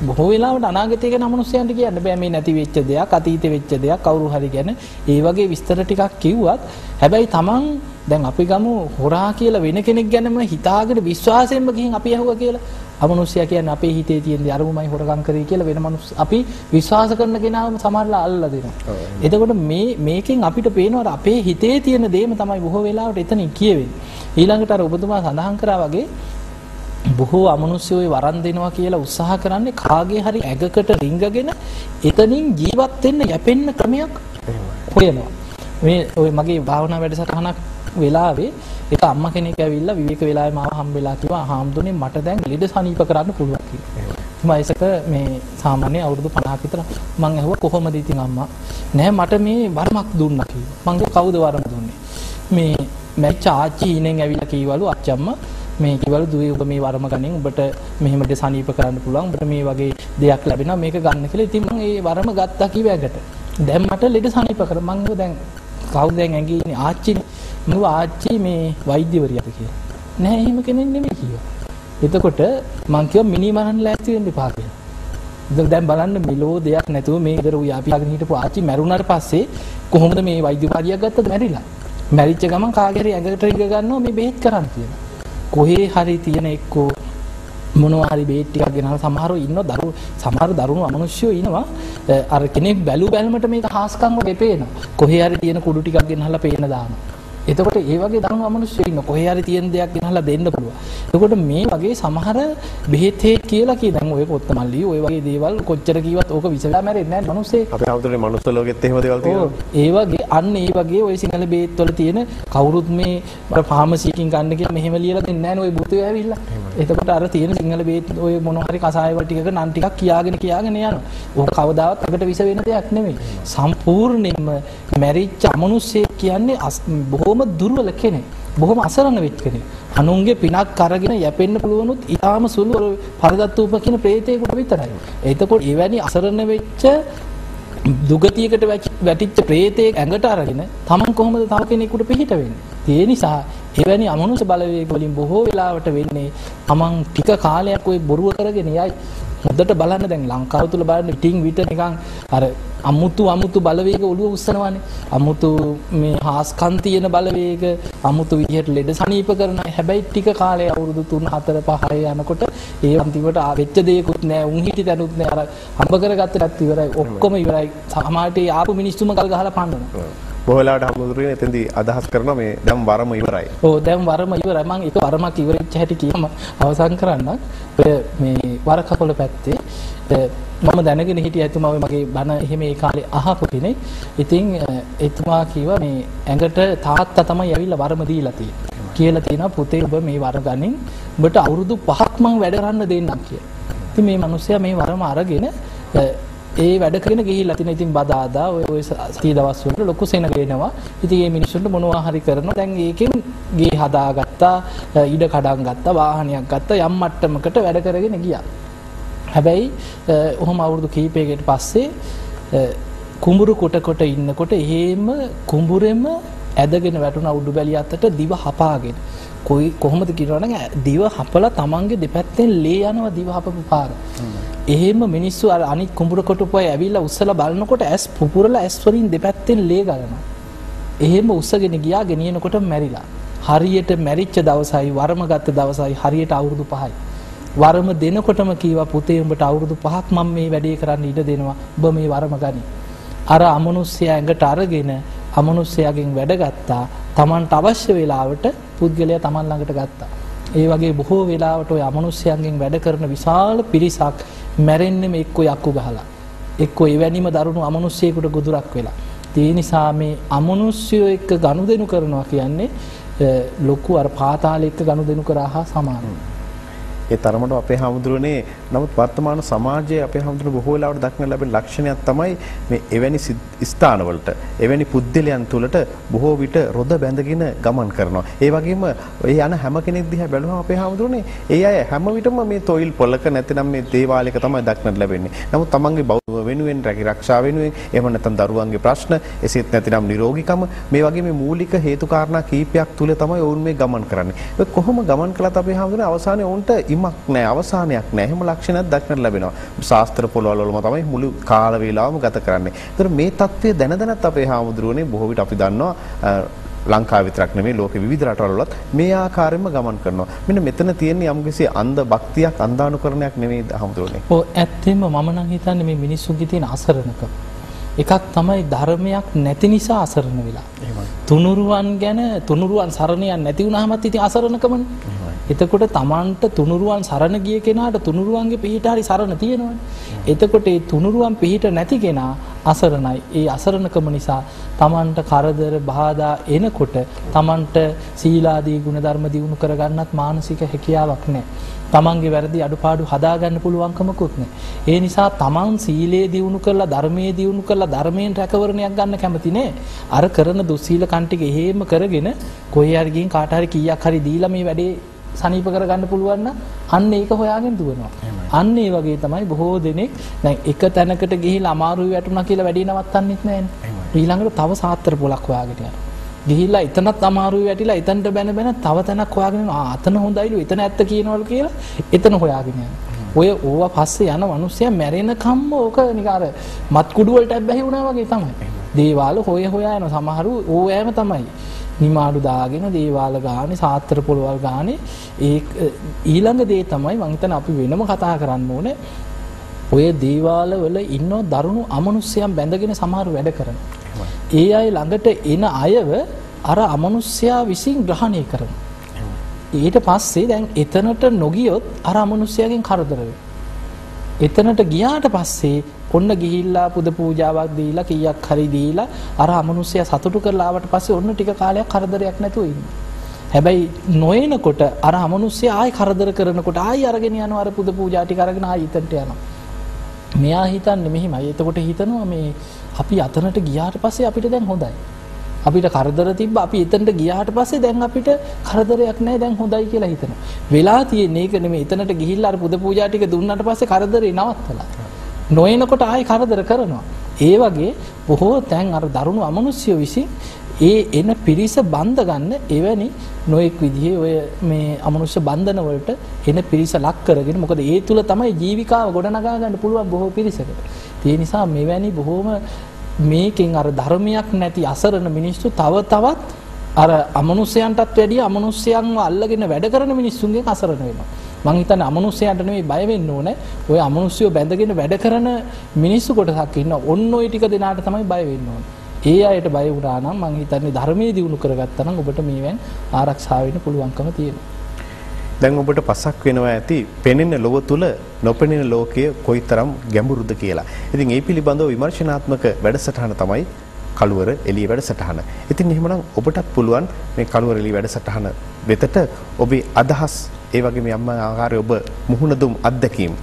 බොහෝ වෙලාවට අනාගතය ගැන අමනුෂ්‍යයන්ට කියන්න බෑ මේ නැති වෙච්ච දෙයක් අතීතේ වෙච්ච දෙයක් කවුරු හරි ගැන ඒ වගේ විස්තර ටිකක් කිව්වත් හැබැයි තමන් දැන් අපි ගමු හොරා කියලා වෙන කෙනෙක් ගැනම හිතාගෙන විශ්වාසයෙන්ම ගිහින් අපි ඇහුවා කියලා අමනුෂ්‍යයා කියන්නේ අපේ හිතේ තියෙන අරමුමයි හොරගම් කරේ කියලා වෙන මනුස්ස අපි විශ්වාස කරන කෙනාම සමහරලා අල්ලලා දෙනවා. එතකොට මේ මේකෙන් අපිට පේනවා අපේ හිතේ තියෙන දේම තමයි බොහෝ වෙලාවට එතනින් කියවෙන්නේ. ඊළඟට අර ඔබතුමා සඳහන් කරා වගේ බොහෝ අමනුෂ්‍යෝ වරන් දෙනවා කියලා උත්සාහ කරන්නේ කාගේ හරි ඇගකට රිංගගෙන එතනින් ජීවත් වෙන්න යැපෙන්න ක්‍රමයක් හොයනවා. මේ ඔය මගේ භාවනා වැඩසටහනක් වෙලාවේ එක අම්මා කෙනෙක් ඇවිල්ලා විවේක වෙලාවේ මාව හම්බෙලා කිව්වා "හාමුදුරනේ මට දැන් ලෙඩ සනීප කරන්න පුළුවන්" කියලා. මම ඒසක මේ සාමාන්‍ය අවුරුදු 50ක විතර මම ඇහුවා කොහොමද ඉතින් අම්මා? නෑ මට මේ වරමක් දුන්නා කිව්වා. මං කවුද වරම දුන්නේ? මේ මැච්ච ආච්චි ඉනෙන් ඇවිල්ලා කීවලු අච්චම්මා මේ කිවලු දුවේ ඔබ මේ වරම ගන්නේ ඔබට මෙහෙමද සනීප කරන්න පුළුවන් ඔබට මේ වගේ දෙයක් ලැබෙනවා මේක ගන්න කියලා. ඉතින් මම ඒ වරම ගත්තා කිව්වකට දැන් මට ලෙඩ සනීප කර මං දැන් කවුද දැන් ඇඟේ ඉන්නේ ආච්චිනේ මම ආච්චි මේ වෛද්‍යවරියද කියලා. නෑ එහෙම කෙනෙක් නෙමෙයි කිව්වා. එතකොට මං කිව්වා මිනි මරන්න ලෑස්ති වෙන්න එපා කියලා. ඉතින් දැන් බලන්න මෙලෝ දෙයක් නැතුව මේ ඉදර උයාපියාගෙන හිටපු ආච්චි මැරුණාට පස්සේ කොහොමද මේ වෛද්‍යකාරියක් ගත්තද මැරිලා? මැරිච්ච ගමන් කාගේ හරි ඇඟකට රිංග ගන්නවා මේ බෙහෙත් කරන්න කියලා. කොහේ හරි තියෙන එක්කෝ මොනවා හරි බේත් ටිකක් ගෙනහලා සමහරව ඉන්නවා දරු සමහර දරුණු අමනුෂ්‍යයෝ ඉනවා. අර කෙනෙක් බැලු බැලමට මේක හාස්කම් වගේ පේනවා. කොහේ හරි තියෙන කුඩු ටිකක් ගෙනහලා පේන දානවා. එතකොට ඒ වගේ දරුණු අමනුෂ්‍යයෝ ඉන්න කොහේ හරි තියෙන දෙයක් ගෙනහලා දෙන්න පුළුවන්. එතකොට මේ වගේ සමහර බෙහෙත් හේත් කියලා කිය දැන් ඔය කොත්තමල්ලි ඔය වගේ දේවල් කොච්චර කිව්වත් ඕක විස වෙලා මැරෙන්නේ නැහැ මිනිස්සේ. අපේ හාමුදුරනේ මනුස්ස ලෝකෙත් එහෙම දේවල් තියෙනවා. ඒ වගේ අන්න ඒ වගේ ඔය සිංහල බේත් වල තියෙන කවුරුත් මේ ෆාමසි එකකින් ගන්න කියලා මෙහෙම ලියලා දෙන්නේ නැහැ නේ ඔය බුතේ ඇවිල්ලා. එතකොට අර තියෙන සිංහල බේත් ඔය මොන හරි කසාය වල ටිකක නම් ටිකක් කියාගෙන කියාගෙන යනවා. ඕක කවදාවත් අපිට විස වෙන දෙයක් නෙමෙයි. සම්පූර්ණයෙන්ම මැරිච්ච අමනුෂ්‍යයෙක් කියන්නේ බොහොම දුර්වල කෙනෙක්. බොහොම අසරණ වෙච්ච කෙනෙක්. අනුන්ගේ පිනක් අරගෙන යැපෙන්න පුළුවනුත් ඊටාම සුළු පරදත්තූප කියන ප්‍රේතයෙකුට විතරයි. එතකොට එවැනි අසරණ වෙච්ච දුගතියකට වැටිච්ච ප්‍රේතයෙක් ඇඟට අරගෙන තමන් කොහොමද තව කෙනෙකුට පිහිට වෙන්නේ? ඒ නිසා එවැනි අමනුෂ්‍ය බලවේග වලින් බොහෝ වෙලාවට වෙන්නේ තමන් ටික කාලයක් ওই බොරුව කරගෙන යයි. හොඳට බලන්න දැන් ලංකාව තුල බලන්න ටින් විට නිකන් අර අමුතු අමුතු බලවේග ඔළුව උස්සනවානේ. අමුතු මේ හාස්කම් තියෙන බලවේග අමුතු විදිහට ලෙඩ සනීප කරන හැබැයි ටික කාලේ අවුරුදු 3 4 5 යනකොට ඒ අන්තිමට වෙච්ච දෙයක්වත් නැහැ. උන් හිටි තැනුත් නැහැ. අර හම්බ කරගත්තටත් ඉවරයි. ඔක්කොම ඉවරයි. සමහරට ආපු මිනිස්සුම ගල් ගහලා පන්නනවා. බොහෝ වෙලාවට හමුදුරේ එතෙන්දී අදහස් කරනවා මේ දැන් වරම ඉවරයි. ඔව් දැන් වරම ඉවරයි. මම ඒක වරමක් ඉවරෙච්ච හැටි කියම අවසන් කරන්න. ඔය මේ වරකපොළ පැත්තේ මම දැනගෙන හිටිය එතුමා ඔය මගේ බණ එහෙම ඒ කාලේ අහපු කෙනෙක්. ඉතින් එතුමා කිව්වා මේ ඇඟට තාත්තා තමයි ඇවිල්ලා වරම දීලා තියෙන්නේ. කියලා තියෙනවා පුතේ ඔබ මේ වර ගනින්. ඔබට අවුරුදු 5ක් මං වැඩ කරන්න දෙන්නම් කියලා. ඉතින් මේ මිනිස්සයා මේ වරම අරගෙන ඒ වැඩ කරගෙන ගිහිල්ලා තින ඉතින් බදාදා ඔය ඔය සතිය දවස් වල ලොකු සෙනග එනවා. ඉතින් මේ මිනිස්සුන්ට මොනවා හරි කරනවා. දැන් ඒකෙන් ගේ හදාගත්තා, ඉඩ කඩම් ගත්තා, වාහනයක් ගත්තා, යම් මට්ටමකට වැඩ කරගෙන ගියා. හැබැයි ඔහොම අවුරුදු කීපයකට පස්සේ කුඹුරු කොට කොට ඉන්නකොට එහෙම කුඹුරෙම ඇදගෙන වැටුණ උඩු බැලිය අතට දිව හපාගෙන කොයි කොහොමද කියනවනම් දිව හපලා තමන්ගේ දෙපැත්තෙන් ලේ යනවා දිව හපපු පාර. එහෙම මිනිස්සු අර අනිත් කුඹුර කොටුපුවයි ඇවිල්ලා උස්සලා බලනකොට ඇස් පුපුරලා ඇස් වලින් දෙපැත්තෙන් ලේ ගලනවා. එහෙම උස්සගෙන ගියා ගෙනියනකොට මැරිලා. හරියට මැරිච්ච දවසයි වරම ගත්ත දවසයි හරියට අවුරුදු 5යි. වරම දෙනකොටම කීවා පුතේ උඹට අවුරුදු 5ක් මම මේ වැඩේ කරන්න ඉඩ දෙනවා. ඔබ මේ වරම ගනි. අර අමනුෂ්‍යයා ඇඟට අරගෙන අමනුෂ්‍යයාගෙන් වැඩ ගත්තා. Tamanට අවශ්‍ය වෙලාවට පුද්ගලයා Taman ළඟට ගත්තා. ඒ වගේ බොහෝ වෙලාවට ඔය අමනුෂ්‍යයන්ගෙන් වැඩ කරන විශාල පිරිසක් මැරෙන්නෙම එක්ක යක්කු ගහලා. එක්ක එවැනිම දරුණු අමනුෂ්‍යයෙකුට ගොදුරක් වෙලා. ඒ නිසා මේ අමනුෂ්‍යයෝ එක්ක ගනුදෙනු කරනවා කියන්නේ ලොකු අර පාතාලෙ එක්ක ගනුදෙනු කරා හා සමානයි. ඒ තරමට අපේ හාමුදුරනේ නමුත් වර්තමාන සමාජයේ අපේ හාමුදුරන බොහෝ වෙලාවට දක්න ලැබෙන ලක්ෂණයක් තමයි මේ එවැනි ස්ථානවලට එවැනි පුද්දලයන් තුළට බොහෝ විට රොද බැඳගෙන ගමන් කරනවා. ඒ වගේම ඒ යන හැම කෙනෙක් දිහා බැලුවම අපේ හාමුදුරනේ ඒ අය හැම විටම මේ තොইল පොලක නැතිනම් මේ දේවාලයක තමයි දක්නට ලැබෙන්නේ. නමුත් තමන්ගේ බෞද්ධ වෙනුවෙන් රැකී ආරක්ෂා වෙනුවෙන් එහෙම නැත්නම් දරුවන්ගේ ප්‍රශ්න එසේත් නැතිනම් නිරෝගීකම මේ වගේ මේ මූලික හේතු කාරණා කීපයක් තුල තමයි ඔවුන් මේ ගමන් කරන්නේ. කොහොම ගමන් කළත් අපේ හාමුදුරනේ අවසානයේ ඔවුන්ට ඉමක් නැහැ අවසානයක් නැහැ. එහෙම ලක්ෂණයක් දක්නට ලැබෙනවා. ශාස්ත්‍ර පොළවල් වලම තමයි මුළු කාල වේලාවම ගත කරන්නේ. ඒතර මේ தත්ත්වය දැන දැනත් අපේ හාමුදුරුවනේ බොහෝ විට අපි දන්නවා ලංකාව විතරක් නෙමෙයි ලෝකෙ විවිධ රටවලත් මේ ආකාරයෙන්ම ගමන් කරනවා. මෙන්න මෙතන තියෙන යම්කිසි අන්ධ භක්තියක් අන්දානුකරණයක් නෙමෙයි හමුදුරනේ. ඔව් ඇත්තෙන්ම මම නම් හිතන්නේ මේ මිනිස්සුන්ගේ තියෙන අසරණකම. එකක් තමයි ධර්මයක් නැති නිසා අසරණ වෙලා. තුනුරුවන් ගැන තුනුරුවන් සරණයක් නැති වුණාමත් ඉතින් අසරණකමනේ. එතකොට තමන්ට තුනුරුවන් සරණ ගිය කෙනාට තුනුරුවන්ගේ පිහිට හරි සරණ තියෙනවනේ. එතකොට ඒ තුනුරුවන් පිහිට නැති කෙනා අසරණයි. ඒ අසරණකම නිසා තමන්ට කරදර බාධා එනකොට තමන්ට සීලාදී ගුණධර්ම දියුණු කරගන්නත් මානසික හැකියාවක් නැහැ. තමන්ගේ වැරදි අඩුපාඩු හදාගන්න පුළුවන්කමකුත් නැහැ. ඒ නිසා තමන් සීලයේ දියුණු කරලා ධර්මයේ දියුණු කරලා ධර්මයෙන් රැකවරණයක් ගන්න කැමති නෑ. අර කරන දුස්සීල කන්ටික එහෙම කරගෙන කොහේ හරි ගින් කාට හරි කීයක් හරි දීලා මේ වැඩේ සනීප කරගන්න පුළුවන් අන්න ඒක හොයාගෙන දුවනවා. අන්න ඒ වගේ තමයි බොහෝ දෙනෙක් දැන් එක තැනකට ගිහිල්ලා අමාරුයි වැටුණා කියලා වැඩි නවත්තන්නෙත් නැහැනේ. ඊළඟට තව සාත්‍තර පොලක් හොයාගෙන යනවා. ගිහිල්ලා එතනත් අමාරුයි වැටිලා එතනට බැන බැන තව තැනක් හොයාගෙන යනවා. ආ අතන හොඳයිලු එතන ඇත්ත කියනවලු කියලා එතන හොයාගෙන යනවා. ඔය ඕවා පස්සේ යන මිනිස්සයා මැරෙනකම්ම ඕක නිකන් අර මත් කුඩු වලට බැහැ වුණා වගේ තමයි. දේවාල හොය හොයා යන සමහරු ඕවෑම තමයි. නිමාඩු දාගෙන දේවාල ගානේ සාත්‍තර පොළවල් ගානේ ඒ ඊළඟ දේ තමයි මං හිතන්නේ අපි වෙනම කතා කරන්න ඕනේ ඔය දේවාල වල ඉන්න දරුණු අමනුෂ්‍යයන් බැඳගෙන සමහර වැඩ කරනවා. ඒ අය ළඟට එන අයව අර අමනුෂ්‍යයා විසින් ග්‍රහණය කරනවා. ඊට පස්සේ දැන් එතනට නොගියොත් අර අමනුෂ්‍යයාගෙන් කරදර එතනට ගියාට පස්සේ ඔන්න ගිහිල්ලා පුද පූජාවක් දීලා කීයක් හරි දීලා අර අමනුෂ්‍යය සතුටු කරලා ආවට පස්සේ ඔන්න ටික කාලයක් කරදරයක් නැතුව ඉන්නවා. හැබැයි නොයනකොට අර අමනුෂ්‍යය ආයි කරදර කරනකොට ආයි අරගෙන යනවා අර පුද පූජා ටික අරගෙන ආයි ඉතන්ට යනවා. මෙයා හිතන්නේ මෙහිමයි. එතකොට හිතනවා මේ අපි අතනට ගියාට පස්සේ අපිට දැන් හොඳයි. අපිට කරදර තිබ්බ අපි එතනට ගියාට පස්සේ දැන් අපිට කරදරයක් නැහැ දැන් හොඳයි කියලා හිතනවා. වෙලා තියෙන්නේ ඒක නෙමෙයි. එතනට ගිහිල්ලා අර පුද පූජා ටික දුන්නාට පස්සේ කරදරේ නවත්තලා. නොයනකොට ආයි කරදර කරනවා. ඒ වගේ බොහෝ තැන් අර දරුණු අමනුෂ්‍ය විසින් ඒ එන පිරිස බන්ධ ගන්න එවැනි නොයෙක් විදිහේ ඔය මේ අමනුෂ්‍ය බන්ධන වලට එන පිරිස ලක් කරගෙන මොකද ඒ තුල තමයි ජීවිකාව ගොඩනගා ගන්න පුළුවන් බොහෝ පිරිසකට. ඒ නිසා මෙවැනි බොහෝම මේකෙන් අර ධර්මයක් නැති අසරණ මිනිස්සු තව තවත් අර අමනුෂ්‍යයන්ටත් වැඩිය අමනුෂ්‍යයන්ව අල්ලගෙන වැඩ කරන මිනිස්සුන්ගෙන් අසරණ වෙනවා. මං හිතන්නේ අමනුෂ්‍යයන්ට නෙමෙයි බය වෙන්න ඕනේ. ඔය අමනුෂ්‍යව බැඳගෙන වැඩ කරන මිනිස්සු කොටසක් ඉන්න ඔන්න ඔය ටික දෙනාට තමයි බය වෙන්න ඕනේ. ඒ අයට බය වුණා නම් මං හිතන්නේ ධර්මයේ දිනු කරගත්තා නම් ඔබට මේවෙන් ආරක්ෂා වෙන්න පුළුවන්කම තියෙනවා. දැන් ඔබට පසක් වෙනවා ඇති පෙනෙන ලොව තුල නොපෙනෙන ලෝකය කොයිතරම් ගැඹුරුද කියලා. ඉතින් ඒ පිළිබඳව විමර්ශනාත්මක වැඩසටහන තමයි කළුවර එළිය වැඩසටහන. ඉතින් එහෙමනම් ඔබටත් පුළුවන් මේ කළුවර එළිය වැඩසටහන වෙතට ඔබේ අදහස් ඒ වගේම යම් ආකාරයේ ඔබ මුහුණ දුම් අත්දැකීම්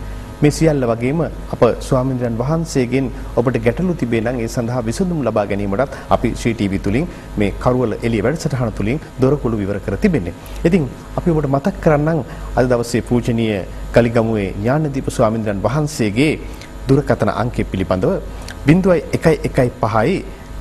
මේ සියල්ල වගේම අප ස්වාමීන් වහන්සේගෙන් ඔබට ගැටලු තිබේ නම් ඒ සඳහා විසඳුම් ලබා ගැනීමටත් අපි ශ්‍රී ටීවී තුලින් මේ කරුවල එළිය වැඩසටහන තුලින් දොරකුළු විවර කර තිබෙන්නේ. ඉතින් අපි ඔබට මතක් කරන්නම් අද දවසේ පූජනීය කලිගමුවේ ඥානදීප ස්වාමීන් වහන්සේගේ දුරකථන අංකය පිළිබඳව 0115යි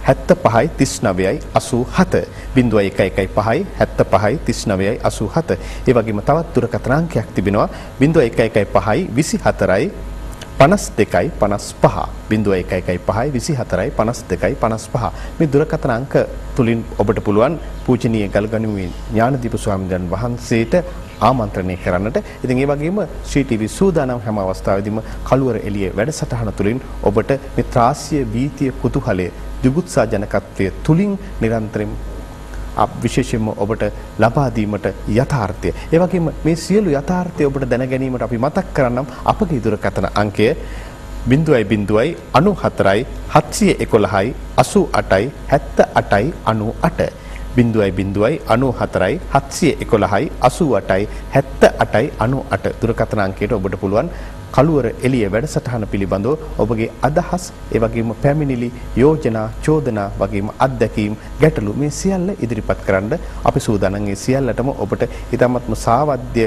75යි 39යි 87 0115යි 75යි 39යි 87 ඒ වගේම තවත් දුරකථන අංකයක් තිබෙනවා. 0115යි 24යි පනස් දෙකයි පනස් පහ බිඳුව එක එකයි පහයි විසි හතරයි පනස් දෙකයි පනස් පහ මේ දුරකථන අංක තුලින් ඔබට පුළුවන් පූජනීය ගල්ගණුවේ ඥානදීප ස්වාමීන් වහන්සේට ආමන්ත්‍රණය කරන්නට. ඉතින් ඒ වගේම ශ්‍රී ටීවී සූදානම් හැම අවස්ථාවෙදීම කළුවර එළිය වැඩසටහන තුලින් ඔබට මේ ත්‍රාස්‍ය වීතිය කුතුහලය ජුගුත්සා ජනකත්වය තුලින් නිරන්තරයෙන් විශේෂයෙන්ම ඔබට ලබා දීමට යථාර්ථය. ඒ වගේම මේ සියලු යථාර්ථය ඔබට දැන ගැනීමට අපි මතක් කරන්නම් අපගේ දුරකථන අංකය බිඳුවයි බිඳුවයි අනු හතරයි හත්සිය එකොළහයි අසු අටයි හැත්ත අටයි අනු අට. බිඳුවයි බිඳුවයි අනු හතරයි හත්සිය එකොළහයි අසු අටයි හැත්ත අටයි අනු අට දුරකථන අංකයට ඔබට පුළුවන් කළුවර එළිය වැඩසටහන පිළිබඳව ඔබගේ අදහස් ඒ වගේම පැමිණිලි යෝජනා චෝදනා වගේම අත්දැකීම් ගැටලු මේ සියල්ල ඉදිරිපත් කරන්න අපි සූදානම් ඒ සියල්ලටම ඔබට ඊටමත්ම සාවද්‍ය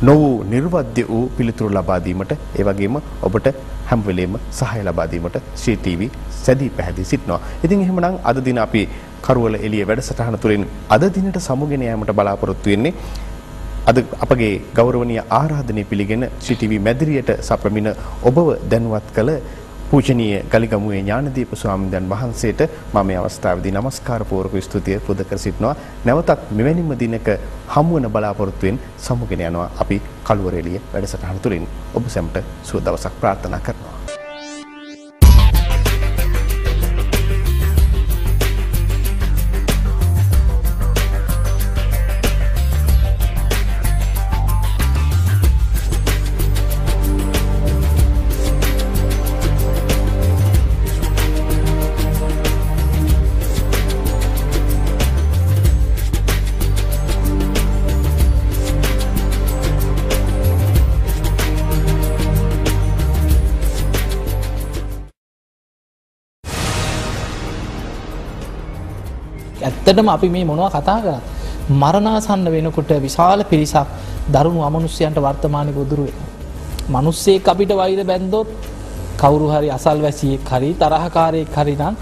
නො වූ නිර්වද්‍ය වූ පිළිතුරු ලබා දීමට ඒ වගේම ඔබට හැම වෙලේම සහාය ලබා දීමට ශ්‍රී ටීවී සැදී පැහැදී සිටිනවා. ඉතින් එහෙමනම් අද දින අපි කරුවල එළිය වැඩසටහන තුළින් අද දිනට සමුගෙන යාමට බලාපොරොත්තු වෙන්නේ අද අපගේ ගෞරවනීය ආරාධනය පිළිගෙන සිටිවි මැදිරියට සපමින ඔබව දැනුවත් කළ පූජනීය ගලිගමුවේ ඥානදීප ස්වාමීන් වහන්සේට මම මේ අවස්ථාවේදී নমස්කාර පූර්වක ස්තුතිය පුද කර සිටිනවා. නැවතත් මෙවැනිම දිනක හමුවන බලාපොරොත්තුවෙන් සමුගෙන යනවා අපි කළුවරේලිය වැඩසටහන තුලින්. ඔබ සැමට සුව දවසක් ප්‍රාර්ථනා කරනවා. ඇත්තටම අපි මේ මොනවා කතා කරත් මරණාසන්න වෙනකොට විශාල පිරිසක් දරුණු අමනුස්්‍යයන්ට වර්තමානය ගොදුරුව. මනුස්සේ අපිට වෛර බැන්දොත් කවුරු හරි අසල් වැසියෙක් හරි තරහකාරයෙක් හරිනම්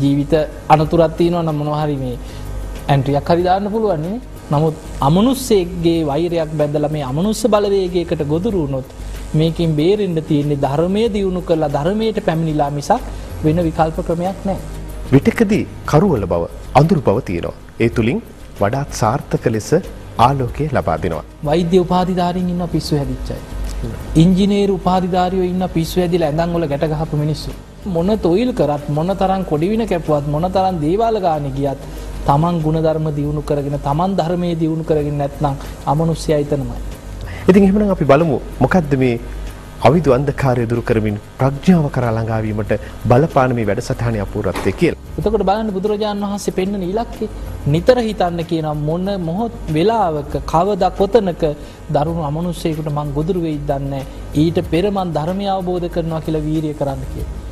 ජීවිත අනතුරත්තියනවා නම් මොනහරි මේ ඇන්ට්‍රියක් හරිදාන්න පුළුවන්නේ නමුත් අමනුස්සේගේ වෛරයක් බැඳල මේ අමනුස්ස බලවේගේකට ගොදුරුනොත් මේකින් බේරෙන්ට තියෙන්නේ ධර්මය දියුණු කරලා ධර්මයට පැමිණිලා මිසක් වෙන විකල්ප ක්‍රමයක් නෑ. විටකදී කරුවල බව අඳුරු බව තියෙනවා. ඒ තුලින් වඩාත් සාර්ථක ලෙස ආලෝකය ලබා දෙනවා. වෛද්‍ය උපාධිධාරීන් ඉන්න පිස්සු හැදිච්චයි. ඉංජිනේරු උපාධිධාරියෝ ඉන්න පිස්සු හැදිලා ඇඳන් වල ගැට ගහපු මිනිස්සු. මොන තොইল කරත් මොන තරම් කොඩිවින කැපුවත් මොන තරම් දේවාල ගාන ගියත් තමන් ගුණධර්ම දියුණු කරගෙන තමන් ධර්මයේ දියුණු කරගෙන නැත්නම් අමනුෂ්‍යය හිතනමයි. ඉතින් එහෙමනම් අපි බලමු මොකද්ද මේ අවිදු අන්ධකාරය දුරු කරමින් ප්‍රඥාව කරා ළඟාවීමට බලපාන මේ වැඩසටහනේ අපූර්වත්වය කියලා. එතකොට බලන්න බුදුරජාණන් වහන්සේ පෙන්වන ඉලක්කය නිතර හිතන්න කියන මොන මොහොත් වෙලාවක කවදා කොතනක දරුණු අමනුෂ්‍යයෙකුට මං ගොදුරු වෙයිද දන්නේ ඊට පෙර මං ධර්මය අවබෝධ කරනවා කියලා වීරිය කරන්න කියලා.